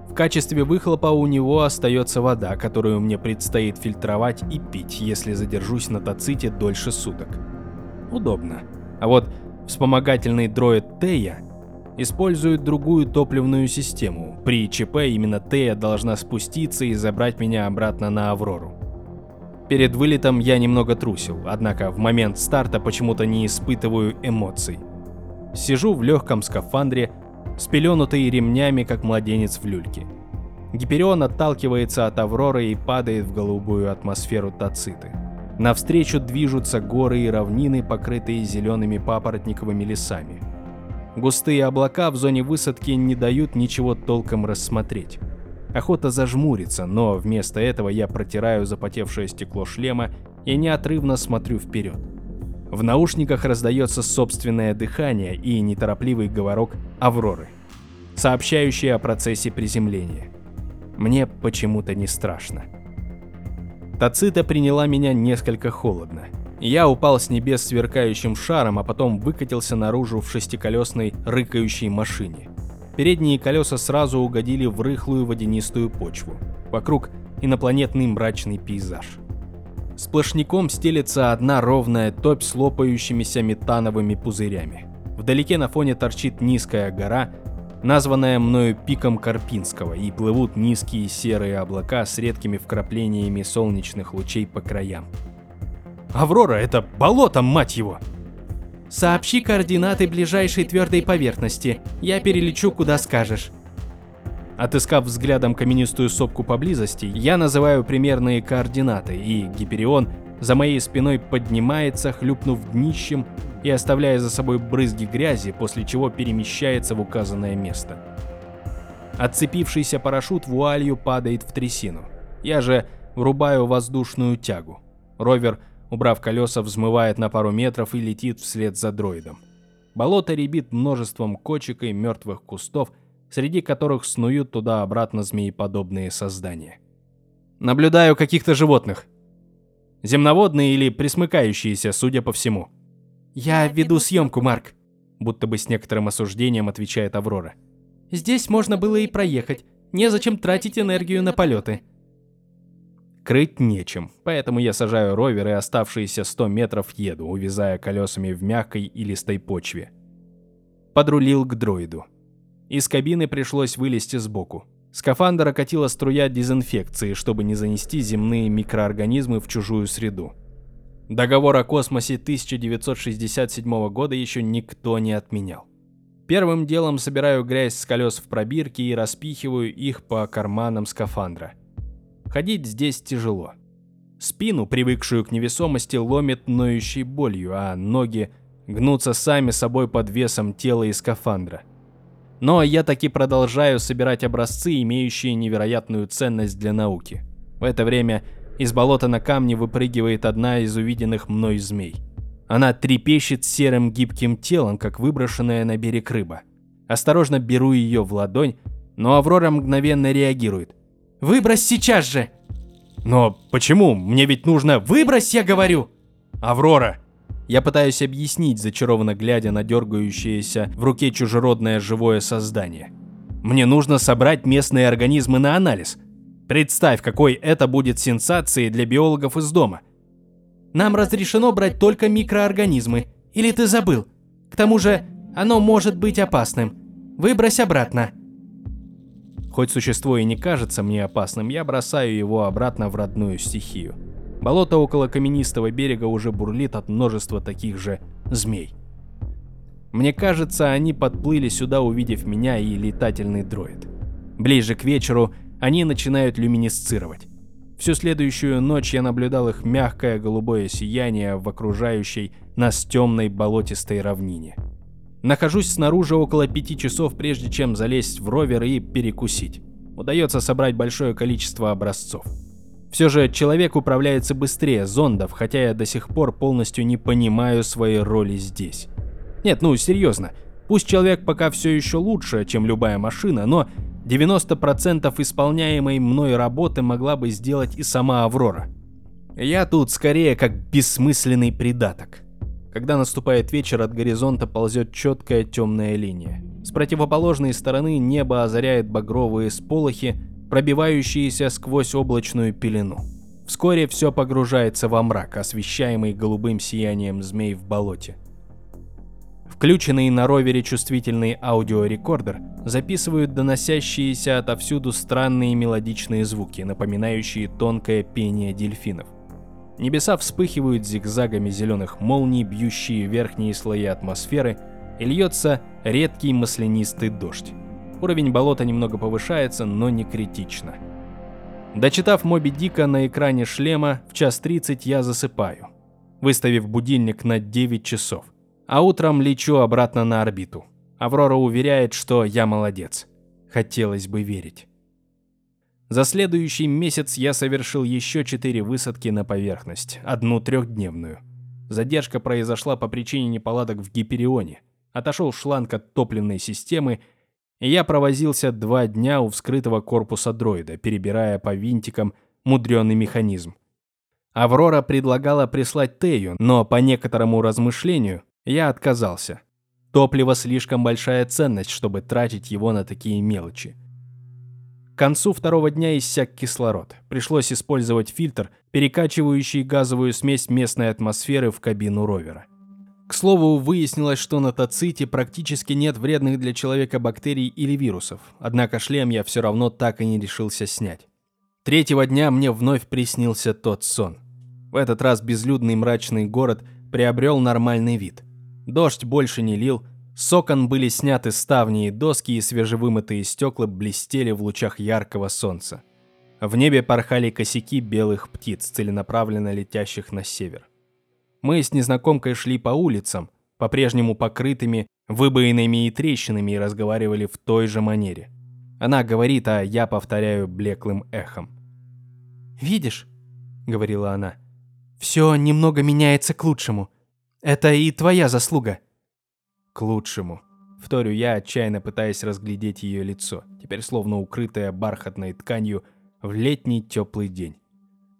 В качестве выхлопа у него остается вода, которую мне предстоит фильтровать и пить, если задержусь на Таците дольше суток. Удобно. А вот вспомогательный дроид Тея использует другую топливную систему. При ЧП именно Тея должна спуститься и забрать меня обратно на Аврору. Перед вылетом я немного трусил, однако в момент старта почему-то не испытываю эмоций. Сижу в легком скафандре, спеленутый ремнями, как младенец в люльке. Гиперион отталкивается от Авроры и падает в голубую атмосферу Тациты. Навстречу движутся горы и равнины, покрытые зелеными папоротниковыми лесами. Густые облака в зоне высадки не дают ничего толком рассмотреть. Охота зажмуриться, но вместо этого я протираю запотевшее стекло шлема и неотрывно смотрю вперед. В наушниках раздается собственное дыхание и неторопливый говорок Авроры, сообщающий о процессе приземления. Мне почему-то не страшно. Тацита приняла меня несколько холодно. Я упал с небес сверкающим шаром, а потом выкатился наружу в шестиколесной рыкающей машине. Передние колеса сразу угодили в рыхлую водянистую почву. Вокруг инопланетный мрачный пейзаж. Сплошняком стелется одна ровная топь с лопающимися метановыми пузырями. Вдалеке на фоне торчит низкая гора, названная мною пиком Карпинского, и плывут низкие серые облака с редкими вкраплениями солнечных лучей по краям. Аврора, это болото, мать его! Сообщи координаты ближайшей твердой поверхности. Я перелечу, куда скажешь. Отыскав взглядом каменистую сопку поблизости, я называю примерные координаты, и Гиперион за моей спиной поднимается, хлюпнув днищем и оставляя за собой брызги грязи, после чего перемещается в указанное место. Отцепившийся парашют вуалью падает в трясину. Я же врубаю воздушную тягу. Ровер убрав колеса, взмывает на пару метров и летит вслед за дроидом. Болото ребит множеством кочек и мертвых кустов, среди которых снуют туда-обратно змееподобные создания. Наблюдаю каких-то животных. Земноводные или присмыкающиеся, судя по всему. «Я веду съемку, Марк», будто бы с некоторым осуждением отвечает Аврора. «Здесь можно было и проехать. Незачем тратить энергию на полеты». Крыть нечем, поэтому я сажаю ровер и оставшиеся 100 метров еду, увязая колесами в мягкой и листой почве. Подрулил к дроиду. Из кабины пришлось вылезти сбоку. Скафандр окатила струя дезинфекции, чтобы не занести земные микроорганизмы в чужую среду. Договор о космосе 1967 года еще никто не отменял. Первым делом собираю грязь с колес в пробирки и распихиваю их по карманам скафандра – Ходить здесь тяжело. Спину, привыкшую к невесомости, ломит ноющей болью, а ноги гнутся сами собой под весом тела и скафандра. Но я таки продолжаю собирать образцы, имеющие невероятную ценность для науки. В это время из болота на камне выпрыгивает одна из увиденных мной змей. Она трепещет серым гибким телом, как выброшенная на берег рыба. Осторожно беру ее в ладонь, но Аврора мгновенно реагирует. Выбрось сейчас же. Но почему? Мне ведь нужно... Выбрось, я говорю. Аврора. Я пытаюсь объяснить, зачарованно глядя на дергающееся в руке чужеродное живое создание. Мне нужно собрать местные организмы на анализ. Представь, какой это будет сенсацией для биологов из дома. Нам разрешено брать только микроорганизмы. Или ты забыл? К тому же, оно может быть опасным. Выбрось обратно. Хоть существо и не кажется мне опасным, я бросаю его обратно в родную стихию. Болото около каменистого берега уже бурлит от множества таких же змей. Мне кажется, они подплыли сюда, увидев меня и летательный дроид. Ближе к вечеру они начинают люминесцировать. Всю следующую ночь я наблюдал их мягкое голубое сияние в окружающей нас темной болотистой равнине. Нахожусь снаружи около пяти часов, прежде чем залезть в ровер и перекусить. Удается собрать большое количество образцов. Все же человек управляется быстрее зондов, хотя я до сих пор полностью не понимаю своей роли здесь. Нет, ну серьезно, Пусть человек пока все еще лучше, чем любая машина, но 90% исполняемой мной работы могла бы сделать и сама Аврора. Я тут скорее как бессмысленный придаток. Когда наступает вечер, от горизонта ползет четкая темная линия. С противоположной стороны небо озаряет багровые сполохи, пробивающиеся сквозь облачную пелену. Вскоре все погружается во мрак, освещаемый голубым сиянием змей в болоте. Включенный на ровере чувствительный аудиорекордер записывают доносящиеся отовсюду странные мелодичные звуки, напоминающие тонкое пение дельфинов. Небеса вспыхивают зигзагами зеленых молний, бьющие верхние слои атмосферы, и льется редкий маслянистый дождь. Уровень болота немного повышается, но не критично. Дочитав Моби Дика на экране шлема, в час 30 я засыпаю, выставив будильник на 9 часов. А утром лечу обратно на орбиту. Аврора уверяет, что я молодец. Хотелось бы верить. За следующий месяц я совершил еще четыре высадки на поверхность, одну трехдневную. Задержка произошла по причине неполадок в Гиперионе. Отошел шланг от топливной системы и я провозился два дня у вскрытого корпуса дроида, перебирая по винтикам мудрёный механизм. Аврора предлагала прислать Тею, но по некоторому размышлению я отказался. Топливо слишком большая ценность, чтобы тратить его на такие мелочи. К концу второго дня иссяк кислород. Пришлось использовать фильтр, перекачивающий газовую смесь местной атмосферы в кабину ровера. К слову, выяснилось, что на таците практически нет вредных для человека бактерий или вирусов, однако шлем я все равно так и не решился снять. Третьего дня мне вновь приснился тот сон. В этот раз безлюдный мрачный город приобрел нормальный вид. Дождь больше не лил, с окон были сняты ставни и доски, и свежевымытые стекла блестели в лучах яркого солнца. В небе порхали косяки белых птиц, целенаправленно летящих на север. Мы с незнакомкой шли по улицам, по-прежнему покрытыми выбоинами и трещинами и разговаривали в той же манере. Она говорит, а я повторяю блеклым эхом. «Видишь?» — говорила она. «Все немного меняется к лучшему. Это и твоя заслуга». «К лучшему», — вторю я, отчаянно пытаясь разглядеть ее лицо, теперь словно укрытое бархатной тканью в летний теплый день.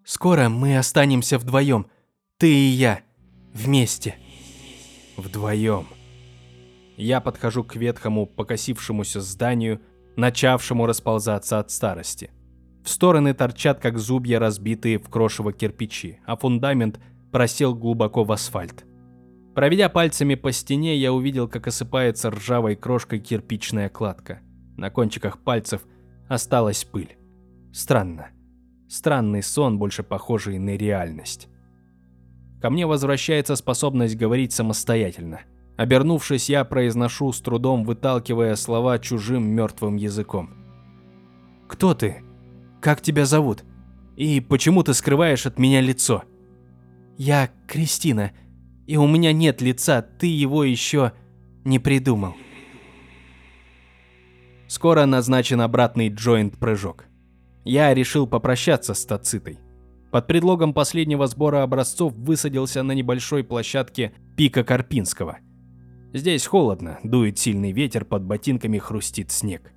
«Скоро мы останемся вдвоем, ты и я. Вместе. Вдвоем. Я подхожу к ветхому, покосившемуся зданию, начавшему расползаться от старости. В стороны торчат, как зубья, разбитые в крошево кирпичи, а фундамент просел глубоко в асфальт. Проведя пальцами по стене, я увидел, как осыпается ржавой крошкой кирпичная кладка. На кончиках пальцев осталась пыль. Странно. Странный сон, больше похожий на реальность. Ко мне возвращается способность говорить самостоятельно. Обернувшись, я произношу с трудом, выталкивая слова чужим мертвым языком. «Кто ты? Как тебя зовут? И почему ты скрываешь от меня лицо?» «Я Кристина, и у меня нет лица, ты его еще не придумал». Скоро назначен обратный джойнт-прыжок. Я решил попрощаться с Тацитой под предлогом последнего сбора образцов высадился на небольшой площадке пика Карпинского. Здесь холодно, дует сильный ветер, под ботинками хрустит снег.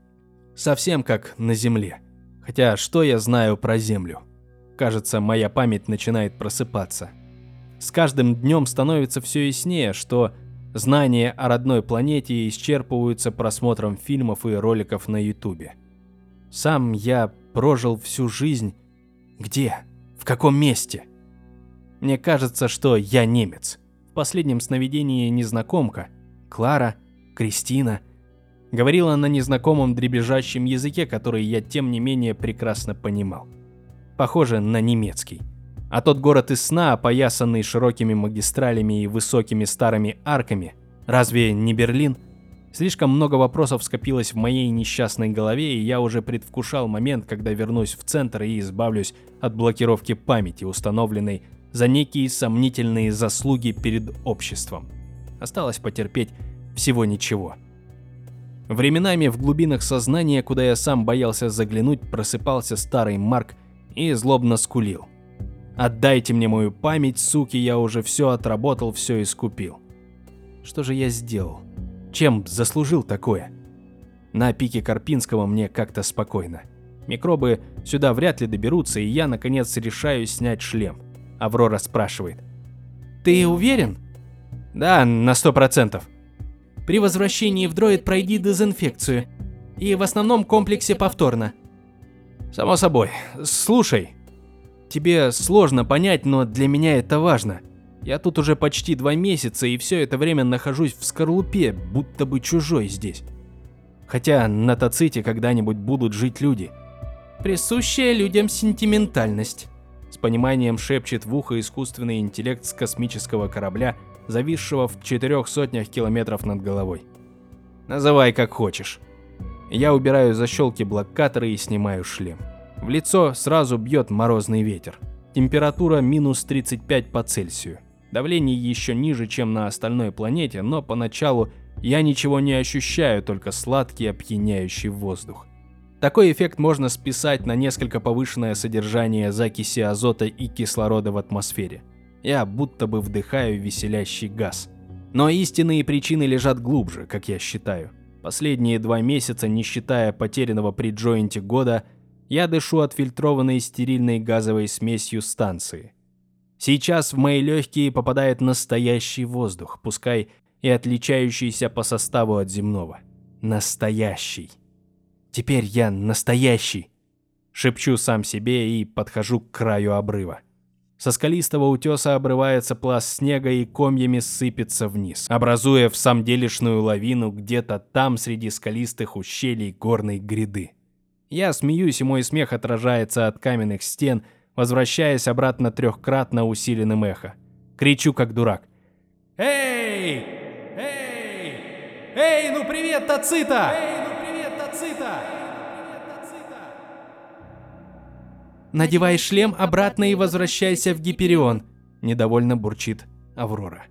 Совсем как на земле. Хотя что я знаю про землю? Кажется, моя память начинает просыпаться. С каждым днем становится все яснее, что знания о родной планете исчерпываются просмотром фильмов и роликов на ютубе. Сам я прожил всю жизнь где? В каком месте? Мне кажется, что я немец. В последнем сновидении незнакомка, Клара, Кристина, говорила на незнакомом дребезжащем языке, который я тем не менее прекрасно понимал. Похоже на немецкий. А тот город из сна, опоясанный широкими магистралями и высокими старыми арками, разве не Берлин? Слишком много вопросов скопилось в моей несчастной голове, и я уже предвкушал момент, когда вернусь в центр и избавлюсь от блокировки памяти, установленной за некие сомнительные заслуги перед обществом. Осталось потерпеть всего ничего. Временами в глубинах сознания, куда я сам боялся заглянуть, просыпался старый Марк и злобно скулил. «Отдайте мне мою память, суки, я уже все отработал, все искупил». Что же я сделал? Чем заслужил такое? На пике Карпинского мне как-то спокойно. Микробы сюда вряд ли доберутся, и я, наконец, решаюсь снять шлем. Аврора спрашивает. «Ты уверен?» «Да, на сто процентов». «При возвращении в дроид пройди дезинфекцию. И в основном комплексе повторно». «Само собой. Слушай, тебе сложно понять, но для меня это важно. Я тут уже почти два месяца, и все это время нахожусь в скорлупе, будто бы чужой здесь. Хотя на Таците когда-нибудь будут жить люди. Присущая людям сентиментальность. С пониманием шепчет в ухо искусственный интеллект с космического корабля, зависшего в четырех сотнях километров над головой. Называй как хочешь. Я убираю защелки блокатора и снимаю шлем. В лицо сразу бьет морозный ветер. Температура минус 35 по Цельсию. Давление еще ниже, чем на остальной планете, но поначалу я ничего не ощущаю, только сладкий опьяняющий воздух. Такой эффект можно списать на несколько повышенное содержание закиси азота и кислорода в атмосфере. Я будто бы вдыхаю веселящий газ. Но истинные причины лежат глубже, как я считаю. Последние два месяца, не считая потерянного при джойнте года, я дышу отфильтрованной стерильной газовой смесью станции. Сейчас в мои легкие попадает настоящий воздух, пускай и отличающийся по составу от земного. Настоящий. Теперь я настоящий. Шепчу сам себе и подхожу к краю обрыва. Со скалистого утеса обрывается пласт снега и комьями сыпется вниз, образуя в самом делешную лавину где-то там среди скалистых ущелий горной гряды. Я смеюсь, и мой смех отражается от каменных стен, возвращаясь обратно трехкратно усиленным эхо. Кричу как дурак. «Эй! Эй! Эй, ну привет, Тацита! Эй, ну привет, Тацита!» Надевай шлем обратно и возвращайся в Гиперион. Недовольно бурчит Аврора.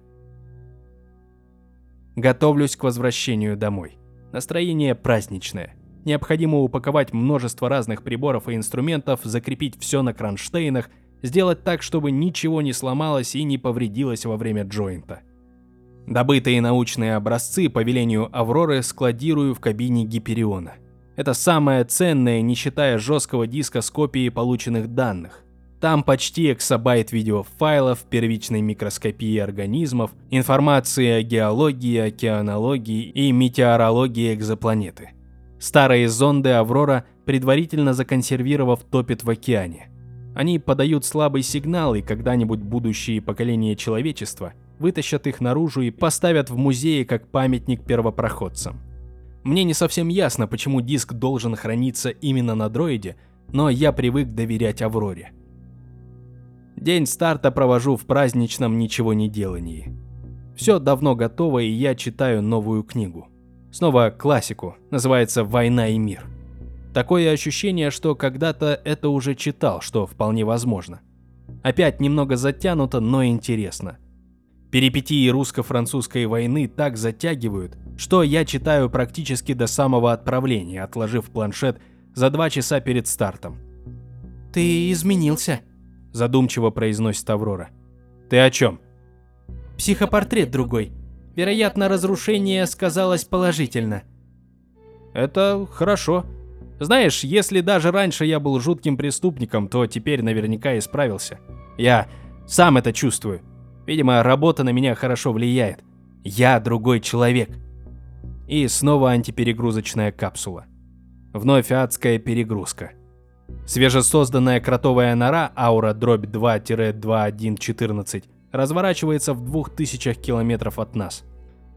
Готовлюсь к возвращению домой. Настроение праздничное. Необходимо упаковать множество разных приборов и инструментов, закрепить все на кронштейнах, сделать так, чтобы ничего не сломалось и не повредилось во время джойнта. Добытые научные образцы по велению Авроры складирую в кабине Гипериона. Это самое ценное, не считая жесткого диска с копией полученных данных. Там почти эксабайт видеофайлов, первичной микроскопии организмов, информации о геологии, океанологии и метеорологии экзопланеты. Старые зонды «Аврора», предварительно законсервировав, топят в океане. Они подают слабый сигнал, и когда-нибудь будущие поколения человечества вытащат их наружу и поставят в музее как памятник первопроходцам. Мне не совсем ясно, почему диск должен храниться именно на дроиде, но я привык доверять Авроре. День старта провожу в праздничном ничего не делании. Все давно готово, и я читаю новую книгу. Снова классику, называется «Война и мир». Такое ощущение, что когда-то это уже читал, что вполне возможно. Опять немного затянуто, но интересно. Перипетии русско-французской войны так затягивают, что я читаю практически до самого отправления, отложив планшет за два часа перед стартом. «Ты изменился», – задумчиво произносит Аврора. «Ты о чем?» «Психопортрет другой. Вероятно, разрушение сказалось положительно. Это хорошо. Знаешь, если даже раньше я был жутким преступником, то теперь наверняка исправился. Я сам это чувствую. Видимо, работа на меня хорошо влияет. Я другой человек. И снова антиперегрузочная капсула. Вновь адская перегрузка. Свежесозданная кротовая нора Аура дробь 2-2114 разворачивается в двух тысячах километров от нас.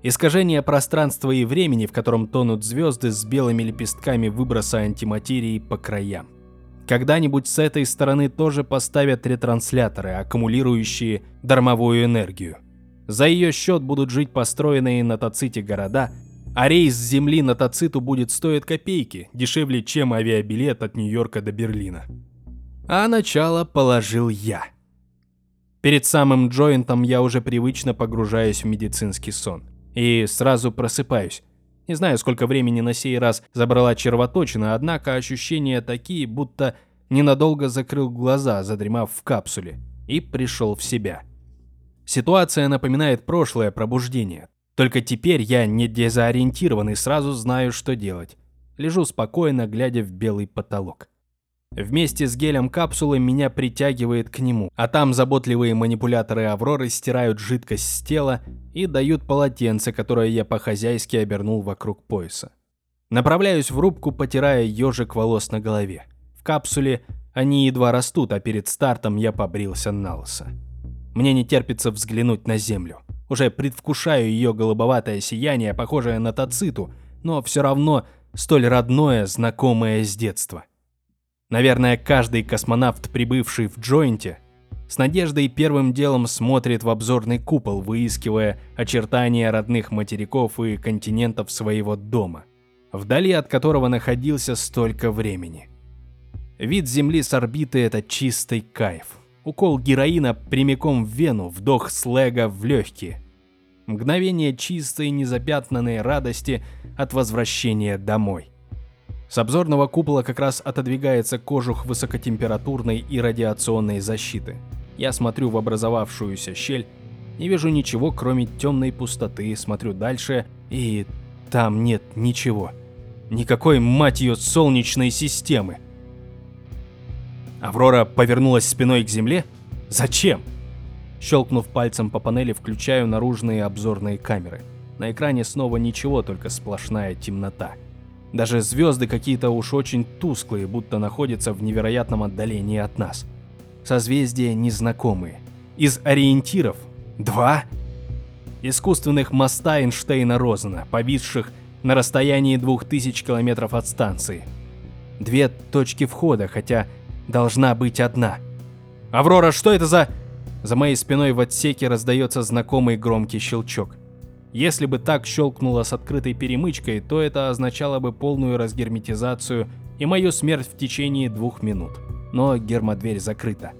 Искажение пространства и времени, в котором тонут звезды с белыми лепестками выброса антиматерии по краям. Когда-нибудь с этой стороны тоже поставят ретрансляторы, аккумулирующие дармовую энергию. За ее счет будут жить построенные на Таците города, а рейс с Земли на Тациту будет стоить копейки, дешевле, чем авиабилет от Нью-Йорка до Берлина. А начало положил я. Перед самым джойнтом я уже привычно погружаюсь в медицинский сон. И сразу просыпаюсь. Не знаю, сколько времени на сей раз забрала червоточина, однако ощущения такие, будто ненадолго закрыл глаза, задремав в капсуле, и пришел в себя. Ситуация напоминает прошлое пробуждение. Только теперь я не дезориентирован и сразу знаю, что делать. Лежу спокойно, глядя в белый потолок. Вместе с гелем капсулы меня притягивает к нему, а там заботливые манипуляторы Авроры стирают жидкость с тела и дают полотенце, которое я по-хозяйски обернул вокруг пояса. Направляюсь в рубку, потирая ежик волос на голове. В капсуле они едва растут, а перед стартом я побрился на лысо. Мне не терпится взглянуть на Землю. Уже предвкушаю ее голубоватое сияние, похожее на тациту, но все равно столь родное, знакомое с детства. Наверное, каждый космонавт, прибывший в Джойнте, с надеждой первым делом смотрит в обзорный купол, выискивая очертания родных материков и континентов своего дома, вдали от которого находился столько времени. Вид Земли с орбиты – это чистый кайф. Укол героина прямиком в вену, вдох слэга в легкие. Мгновение чистой незапятнанной радости от возвращения домой. С обзорного купола как раз отодвигается кожух высокотемпературной и радиационной защиты. Я смотрю в образовавшуюся щель, не вижу ничего, кроме темной пустоты, смотрю дальше, и там нет ничего. Никакой, мать ее, солнечной системы. Аврора повернулась спиной к земле? Зачем? Щелкнув пальцем по панели, включаю наружные обзорные камеры. На экране снова ничего, только сплошная темнота. Даже звезды какие-то уж очень тусклые, будто находятся в невероятном отдалении от нас. Созвездия незнакомые. Из ориентиров два искусственных моста Эйнштейна-Розена, повисших на расстоянии 2000 километров от станции. Две точки входа, хотя должна быть одна. «Аврора, что это за...» За моей спиной в отсеке раздается знакомый громкий щелчок. Если бы так щелкнуло с открытой перемычкой, то это означало бы полную разгерметизацию и мою смерть в течение двух минут. Но гермодверь закрыта.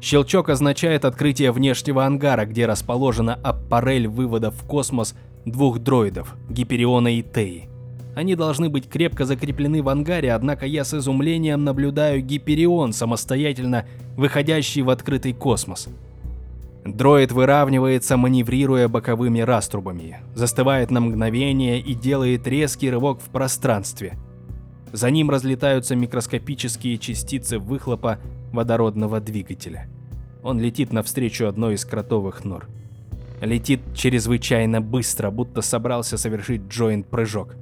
Щелчок означает открытие внешнего ангара, где расположена аппарель вывода в космос двух дроидов, Гипериона и Теи. Они должны быть крепко закреплены в ангаре, однако я с изумлением наблюдаю Гиперион, самостоятельно выходящий в открытый космос. Дроид выравнивается, маневрируя боковыми раструбами, застывает на мгновение и делает резкий рывок в пространстве. За ним разлетаются микроскопические частицы выхлопа водородного двигателя. Он летит навстречу одной из кротовых нор. Летит чрезвычайно быстро, будто собрался совершить джойнт-прыжок.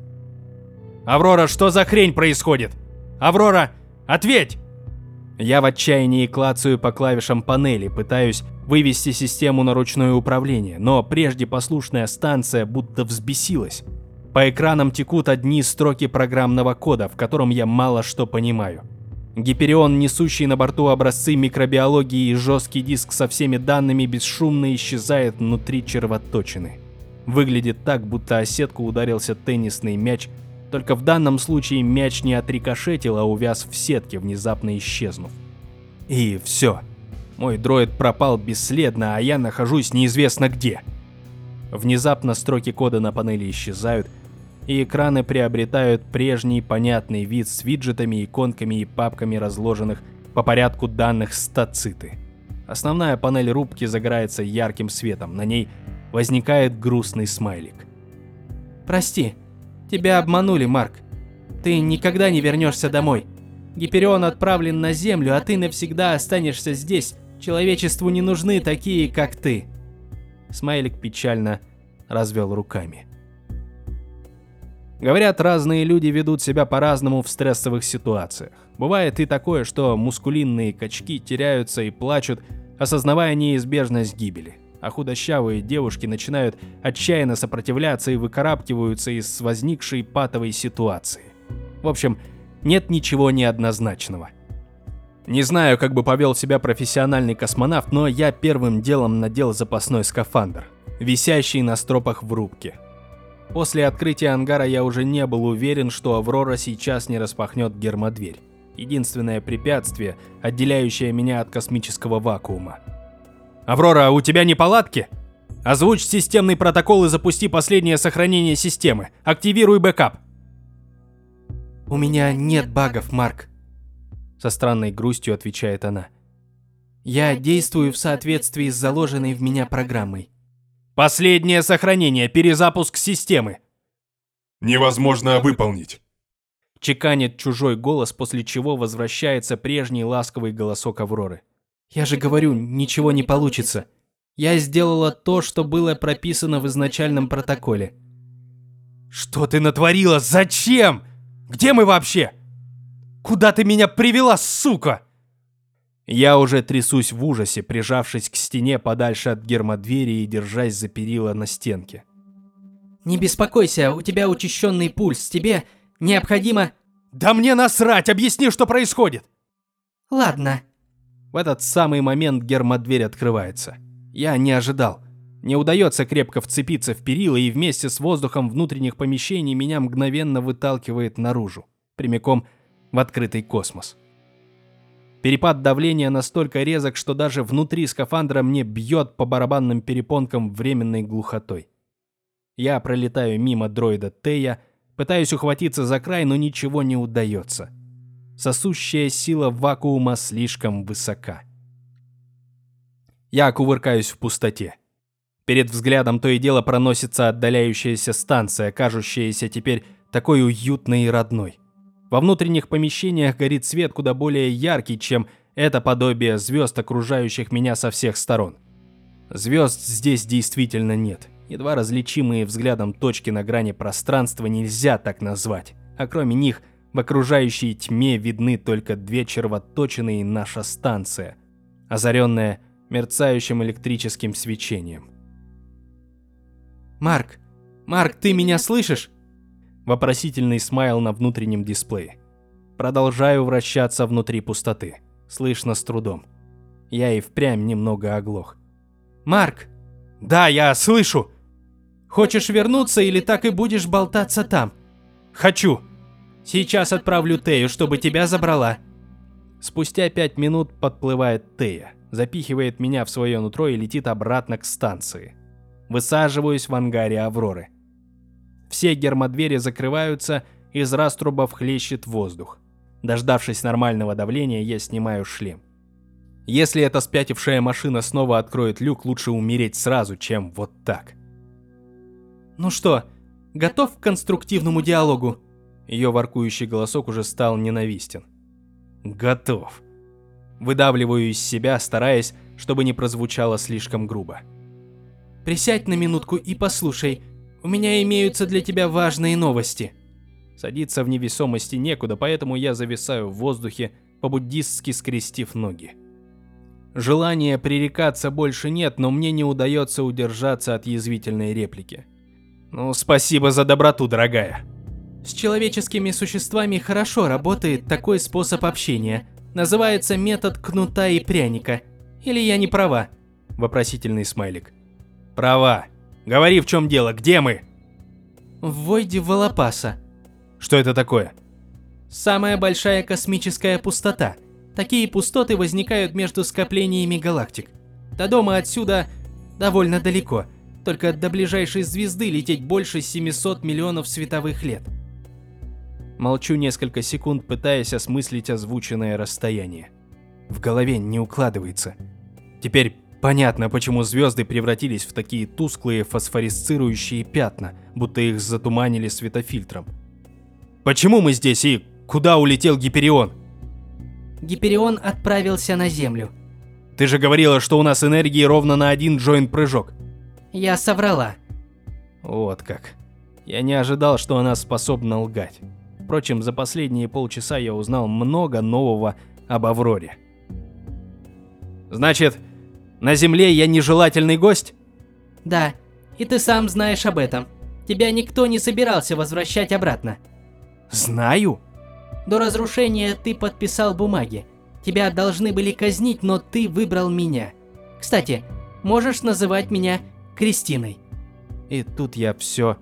«Аврора, что за хрень происходит? Аврора, ответь!» Я в отчаянии клацаю по клавишам панели, пытаюсь вывести систему на ручное управление, но прежде послушная станция будто взбесилась. По экранам текут одни строки программного кода, в котором я мало что понимаю. Гиперион, несущий на борту образцы микробиологии и жесткий диск со всеми данными, бесшумно исчезает внутри червоточины. Выглядит так, будто о сетку ударился теннисный мяч только в данном случае мяч не отрикошетил, а увяз в сетке, внезапно исчезнув. И все. Мой дроид пропал бесследно, а я нахожусь неизвестно где. Внезапно строки кода на панели исчезают, и экраны приобретают прежний понятный вид с виджетами, иконками и папками разложенных по порядку данных стациты. Основная панель рубки загорается ярким светом, на ней возникает грустный смайлик. «Прости», Тебя обманули, Марк. Ты никогда не вернешься домой. Гиперион отправлен на Землю, а ты навсегда останешься здесь. Человечеству не нужны такие, как ты. Смайлик печально развел руками. Говорят, разные люди ведут себя по-разному в стрессовых ситуациях. Бывает и такое, что мускулинные качки теряются и плачут, осознавая неизбежность гибели а худощавые девушки начинают отчаянно сопротивляться и выкарабкиваются из возникшей патовой ситуации. В общем, нет ничего неоднозначного. Не знаю, как бы повел себя профессиональный космонавт, но я первым делом надел запасной скафандр, висящий на стропах в рубке. После открытия ангара я уже не был уверен, что Аврора сейчас не распахнет гермодверь. Единственное препятствие, отделяющее меня от космического вакуума. «Аврора, у тебя неполадки?» «Озвучь системный протокол и запусти последнее сохранение системы. Активируй бэкап». «У меня нет багов, Марк», — со странной грустью отвечает она. «Я действую в соответствии с заложенной в меня программой. Последнее сохранение, перезапуск системы. Невозможно выполнить. Чеканит чужой голос, после чего возвращается прежний ласковый голосок Авроры. Я же говорю, ничего не получится. Я сделала то, что было прописано в изначальном протоколе. Что ты натворила? Зачем? Где мы вообще? Куда ты меня привела, сука? Я уже трясусь в ужасе, прижавшись к стене подальше от гермодвери и держась за перила на стенке. Не беспокойся, у тебя учащенный пульс, тебе необходимо... Да мне насрать, объясни, что происходит. Ладно. В этот самый момент гермодверь открывается. Я не ожидал. Не удается крепко вцепиться в перила, и вместе с воздухом внутренних помещений меня мгновенно выталкивает наружу, прямиком в открытый космос. Перепад давления настолько резок, что даже внутри скафандра мне бьет по барабанным перепонкам временной глухотой. Я пролетаю мимо дроида Тея, пытаюсь ухватиться за край, но ничего не удается. Сосущая сила вакуума слишком высока. Я кувыркаюсь в пустоте. Перед взглядом то и дело проносится отдаляющаяся станция, кажущаяся теперь такой уютной и родной. Во внутренних помещениях горит свет куда более яркий, чем это подобие звезд, окружающих меня со всех сторон. Звезд здесь действительно нет. Едва различимые взглядом точки на грани пространства нельзя так назвать. А кроме них, в окружающей тьме видны только две червоточины и наша станция, озаренная мерцающим электрическим свечением. «Марк! Марк, ты меня слышишь?» Вопросительный смайл на внутреннем дисплее. Продолжаю вращаться внутри пустоты. Слышно с трудом. Я и впрямь немного оглох. «Марк!» «Да, я слышу!» «Хочешь вернуться или так и будешь болтаться там?» «Хочу!» «Сейчас отправлю Тею, чтобы тебя забрала». Спустя пять минут подплывает Тея, запихивает меня в свое нутро и летит обратно к станции. Высаживаюсь в ангаре Авроры. Все гермодвери закрываются, из раструбов хлещет воздух. Дождавшись нормального давления, я снимаю шлем. Если эта спятившая машина снова откроет люк, лучше умереть сразу, чем вот так. «Ну что, готов к конструктивному диалогу?» Ее воркующий голосок уже стал ненавистен. «Готов». Выдавливаю из себя, стараясь, чтобы не прозвучало слишком грубо. «Присядь на минутку и послушай. У меня имеются для тебя важные новости. Садиться в невесомости некуда, поэтому я зависаю в воздухе, по-буддистски скрестив ноги. Желания пререкаться больше нет, но мне не удается удержаться от язвительной реплики. Ну, спасибо за доброту, дорогая. С человеческими существами хорошо работает такой способ общения. Называется метод кнута и пряника. Или я не права? Вопросительный смайлик. Права. Говори, в чем дело, где мы? В Войде Волопаса. Что это такое? Самая большая космическая пустота. Такие пустоты возникают между скоплениями галактик. До дома отсюда довольно далеко, только до ближайшей звезды лететь больше 700 миллионов световых лет. Молчу несколько секунд, пытаясь осмыслить озвученное расстояние. В голове не укладывается. Теперь Понятно, почему звезды превратились в такие тусклые фосфорисцирующие пятна, будто их затуманили светофильтром. Почему мы здесь и куда улетел Гиперион? Гиперион отправился на Землю. Ты же говорила, что у нас энергии ровно на один джойн-прыжок. Я соврала. Вот как. Я не ожидал, что она способна лгать. Впрочем, за последние полчаса я узнал много нового об Авроре. Значит, на Земле я нежелательный гость? Да, и ты сам знаешь об этом. Тебя никто не собирался возвращать обратно. Знаю. До разрушения ты подписал бумаги. Тебя должны были казнить, но ты выбрал меня. Кстати, можешь называть меня Кристиной. И тут я все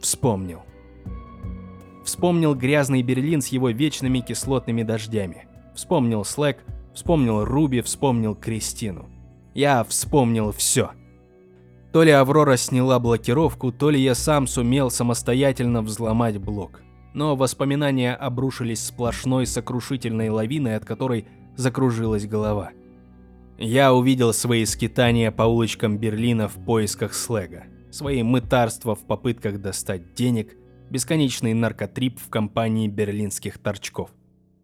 вспомнил. Вспомнил грязный Берлин с его вечными кислотными дождями. Вспомнил Слэк, вспомнил Руби, вспомнил Кристину я вспомнил все. То ли Аврора сняла блокировку, то ли я сам сумел самостоятельно взломать блок. Но воспоминания обрушились сплошной сокрушительной лавиной, от которой закружилась голова. Я увидел свои скитания по улочкам Берлина в поисках слэга, свои мытарства в попытках достать денег, бесконечный наркотрип в компании берлинских торчков.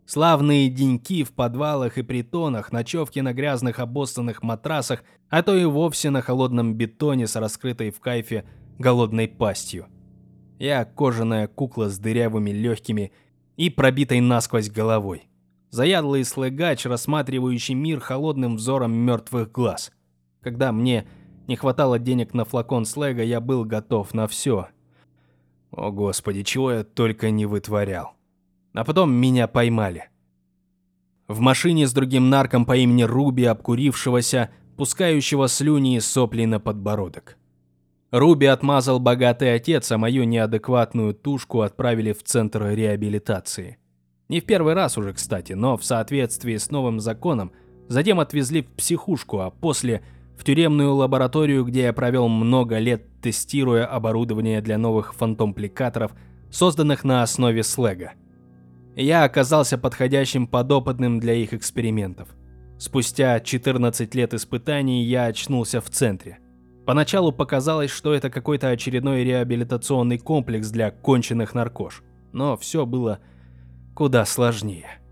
Славные деньки в подвалах и притонах, ночевки на грязных обоссанных матрасах, а то и вовсе на холодном бетоне с раскрытой в кайфе голодной пастью. Я кожаная кукла с дырявыми легкими и пробитой насквозь головой. Заядлый слэгач, рассматривающий мир холодным взором мертвых глаз. Когда мне не хватало денег на флакон слэга, я был готов на все. О господи, чего я только не вытворял. А потом меня поймали. В машине с другим нарком по имени Руби, обкурившегося, пускающего слюни и сопли на подбородок. Руби отмазал богатый отец, а мою неадекватную тушку отправили в центр реабилитации. Не в первый раз уже, кстати, но в соответствии с новым законом затем отвезли в психушку, а после в тюремную лабораторию, где я провел много лет, тестируя оборудование для новых фантомпликаторов, созданных на основе слэга. Я оказался подходящим подопытным для их экспериментов. Спустя 14 лет испытаний я очнулся в центре. Поначалу показалось, что это какой-то очередной реабилитационный комплекс для конченых наркош, но все было куда сложнее.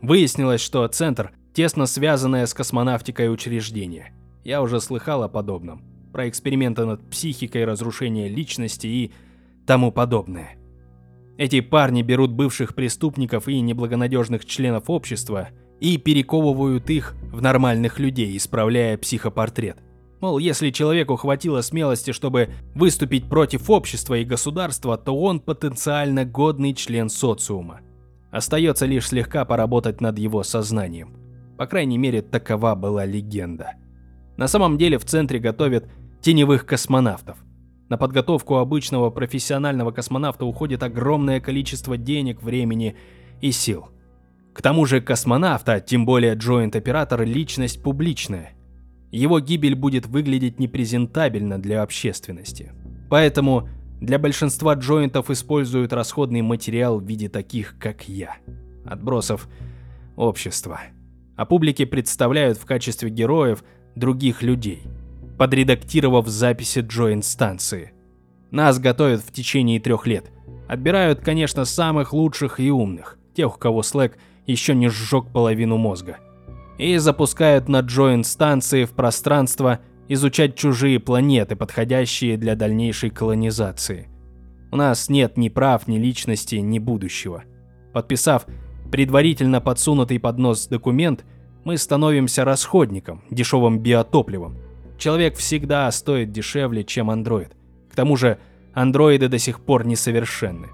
Выяснилось, что центр – тесно связанное с космонавтикой учреждение. Я уже слыхал о подобном. Про эксперименты над психикой, разрушение личности и тому подобное. Эти парни берут бывших преступников и неблагонадежных членов общества и перековывают их в нормальных людей, исправляя психопортрет. Мол, если человеку хватило смелости, чтобы выступить против общества и государства, то он потенциально годный член социума. Остается лишь слегка поработать над его сознанием. По крайней мере, такова была легенда. На самом деле в центре готовят теневых космонавтов. На подготовку обычного профессионального космонавта уходит огромное количество денег, времени и сил. К тому же космонавт, а тем более джойнт-оператор, личность публичная. Его гибель будет выглядеть непрезентабельно для общественности. Поэтому для большинства джойнтов используют расходный материал в виде таких, как я. Отбросов общества. А публике представляют в качестве героев других людей, подредактировав записи джойнт-станции. Нас готовят в течение трех лет. Отбирают, конечно, самых лучших и умных, тех, у кого Slack еще не сжег половину мозга. И запускают на джойнт-станции в пространство изучать чужие планеты, подходящие для дальнейшей колонизации. У нас нет ни прав, ни личности, ни будущего. Подписав предварительно подсунутый под нос документ, мы становимся расходником, дешевым биотопливом. Человек всегда стоит дешевле, чем андроид. К тому же, андроиды до сих пор несовершенны.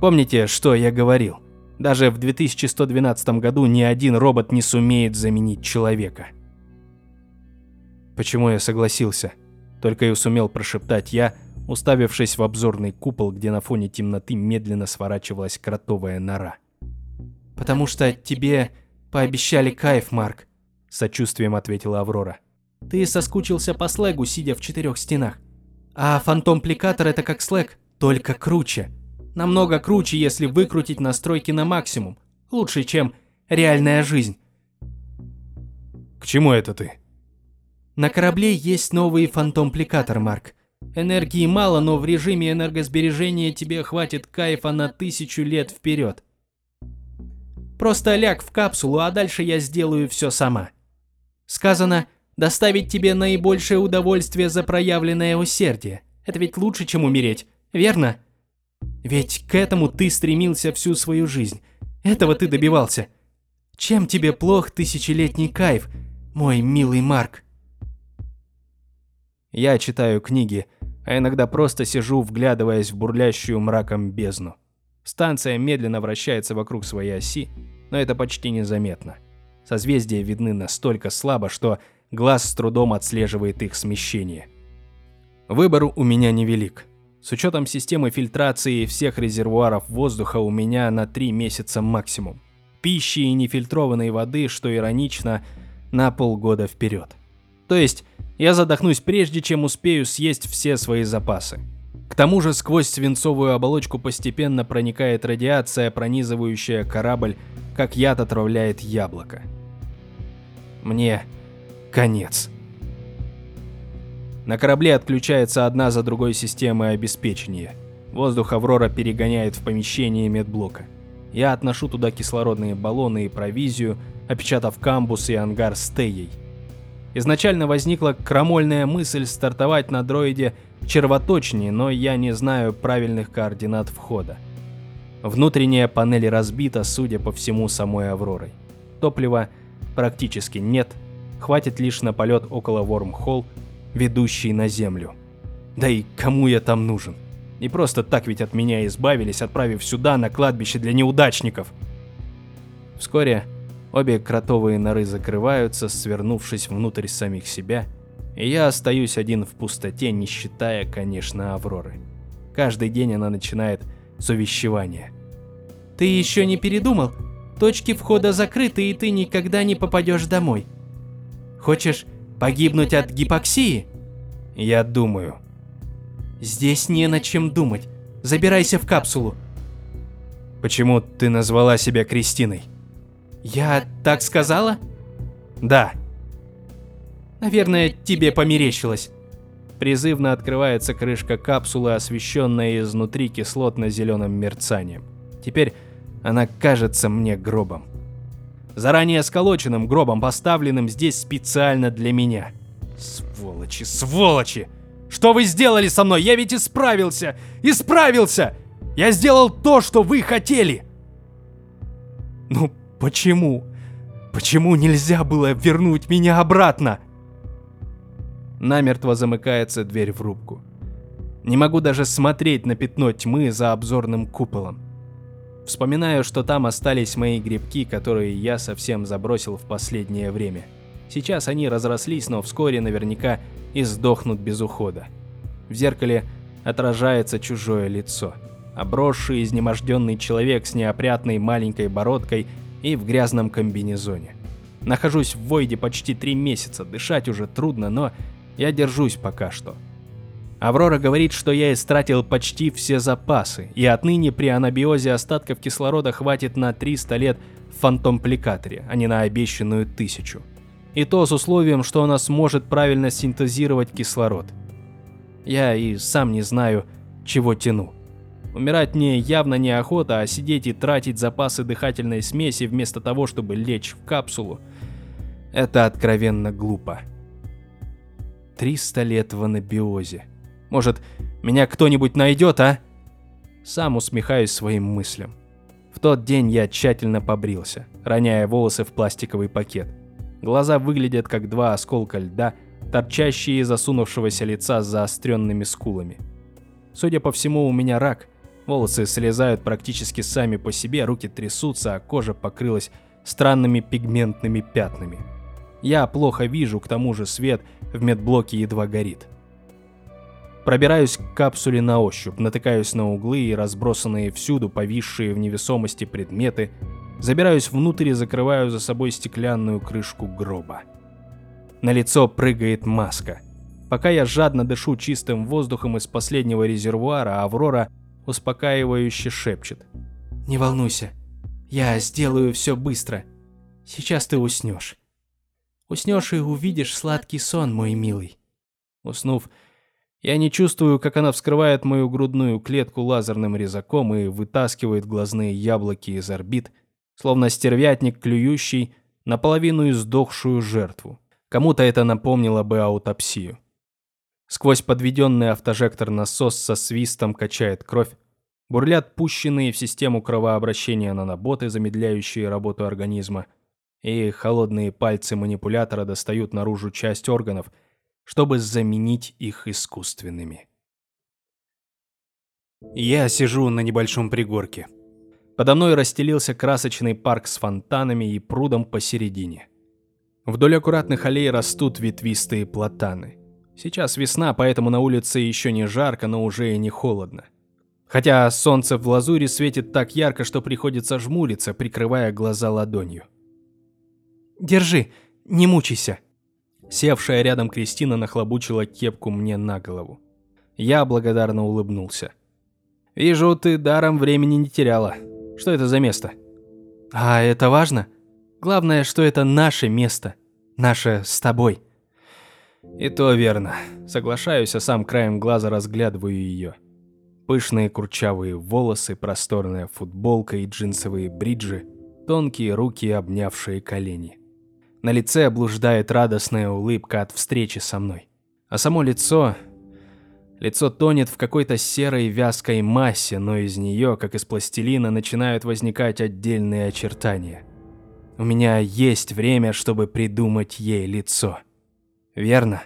Помните, что я говорил? Даже в 2112 году ни один робот не сумеет заменить человека. Почему я согласился? Только и сумел прошептать я, уставившись в обзорный купол, где на фоне темноты медленно сворачивалась кротовая нора. «Потому что тебе пообещали кайф, Марк», — сочувствием ответила Аврора. «Ты соскучился по слэгу, сидя в четырех стенах. А фантом-пликатор это как слэг, только круче. Намного круче, если выкрутить настройки на максимум. Лучше, чем реальная жизнь». «К чему это ты?» На корабле есть новый фантомпликатор, Марк. Энергии мало, но в режиме энергосбережения тебе хватит кайфа на тысячу лет вперед. Просто ляг в капсулу, а дальше я сделаю все сама. Сказано, доставить тебе наибольшее удовольствие за проявленное усердие. Это ведь лучше, чем умереть, верно? Ведь к этому ты стремился всю свою жизнь. Этого ты добивался. Чем тебе плох тысячелетний кайф, мой милый Марк? Я читаю книги, а иногда просто сижу, вглядываясь в бурлящую мраком бездну. Станция медленно вращается вокруг своей оси, но это почти незаметно. Созвездия видны настолько слабо, что глаз с трудом отслеживает их смещение. Выбор у меня невелик. С учетом системы фильтрации всех резервуаров воздуха у меня на 3 месяца максимум. Пищи и нефильтрованной воды, что иронично, на полгода вперед. То есть я задохнусь прежде, чем успею съесть все свои запасы. К тому же сквозь свинцовую оболочку постепенно проникает радиация, пронизывающая корабль, как яд отравляет яблоко. Мне конец. На корабле отключается одна за другой системы обеспечения. Воздух Аврора перегоняет в помещение медблока. Я отношу туда кислородные баллоны и провизию, опечатав камбус и ангар с Теей. Изначально возникла крамольная мысль стартовать на дроиде червоточнее, но я не знаю правильных координат входа. Внутренняя панель разбита, судя по всему, самой Авророй. Топлива практически нет, хватит лишь на полет около Вормхолл, ведущий на Землю. Да и кому я там нужен? Не просто так ведь от меня избавились, отправив сюда, на кладбище для неудачников. Вскоре обе кротовые норы закрываются, свернувшись внутрь самих себя, и я остаюсь один в пустоте, не считая, конечно, Авроры. Каждый день она начинает с увещевания. «Ты еще не передумал? Точки входа закрыты, и ты никогда не попадешь домой. Хочешь погибнуть от гипоксии?» «Я думаю», Здесь не над чем думать. Забирайся в капсулу. Почему ты назвала себя Кристиной? Я так сказала? Да. Наверное, тебе померещилось. Призывно открывается крышка капсулы, освещенная изнутри кислотно-зеленым мерцанием. Теперь она кажется мне гробом. Заранее сколоченным гробом, поставленным здесь специально для меня. Сволочи, сволочи! Что вы сделали со мной? Я ведь исправился! Исправился! Я сделал то, что вы хотели! Ну, почему? Почему нельзя было вернуть меня обратно? Намертво замыкается дверь в рубку. Не могу даже смотреть на пятно тьмы за обзорным куполом. Вспоминаю, что там остались мои грибки, которые я совсем забросил в последнее время. Сейчас они разрослись, но вскоре наверняка и сдохнут без ухода. В зеркале отражается чужое лицо. Обросший изнеможденный человек с неопрятной маленькой бородкой и в грязном комбинезоне. Нахожусь в Войде почти три месяца, дышать уже трудно, но я держусь пока что. Аврора говорит, что я истратил почти все запасы, и отныне при анабиозе остатков кислорода хватит на 300 лет в фантомпликаторе, а не на обещанную тысячу. И то с условием, что она сможет правильно синтезировать кислород. Я и сам не знаю, чего тяну. Умирать мне явно неохота, а сидеть и тратить запасы дыхательной смеси вместо того, чтобы лечь в капсулу, это откровенно глупо. 300 лет в анабиозе. Может, меня кто-нибудь найдет, а? Сам усмехаюсь своим мыслям. В тот день я тщательно побрился, роняя волосы в пластиковый пакет. Глаза выглядят как два осколка льда, торчащие из засунувшегося лица с заостренными скулами. Судя по всему, у меня рак. Волосы слезают практически сами по себе, руки трясутся, а кожа покрылась странными пигментными пятнами. Я плохо вижу, к тому же свет в медблоке едва горит. Пробираюсь к капсуле на ощупь, натыкаюсь на углы и разбросанные всюду повисшие в невесомости предметы, забираюсь внутрь и закрываю за собой стеклянную крышку гроба. На лицо прыгает маска. Пока я жадно дышу чистым воздухом из последнего резервуара, Аврора успокаивающе шепчет. «Не волнуйся, я сделаю все быстро. Сейчас ты уснешь. Уснешь и увидишь сладкий сон, мой милый». Уснув, я не чувствую, как она вскрывает мою грудную клетку лазерным резаком и вытаскивает глазные яблоки из орбит, словно стервятник, клюющий наполовину издохшую жертву. Кому-то это напомнило бы аутопсию. Сквозь подведенный автожектор насос со свистом качает кровь. Бурлят пущенные в систему кровообращения наноботы, замедляющие работу организма. И холодные пальцы манипулятора достают наружу часть органов, чтобы заменить их искусственными. Я сижу на небольшом пригорке. Подо мной расстелился красочный парк с фонтанами и прудом посередине. Вдоль аккуратных аллей растут ветвистые платаны. Сейчас весна, поэтому на улице еще не жарко, но уже и не холодно. Хотя солнце в лазуре светит так ярко, что приходится жмуриться, прикрывая глаза ладонью. «Держи, не мучайся!» Севшая рядом Кристина нахлобучила кепку мне на голову. Я благодарно улыбнулся. «Вижу, ты даром времени не теряла. Что это за место?» «А это важно?» Главное, что это наше место. Наше с тобой. И то верно. Соглашаюсь, а сам краем глаза разглядываю ее. Пышные курчавые волосы, просторная футболка и джинсовые бриджи, тонкие руки, обнявшие колени. На лице блуждает радостная улыбка от встречи со мной. А само лицо... Лицо тонет в какой-то серой вязкой массе, но из нее, как из пластилина, начинают возникать отдельные очертания. У меня есть время, чтобы придумать ей лицо. Верно?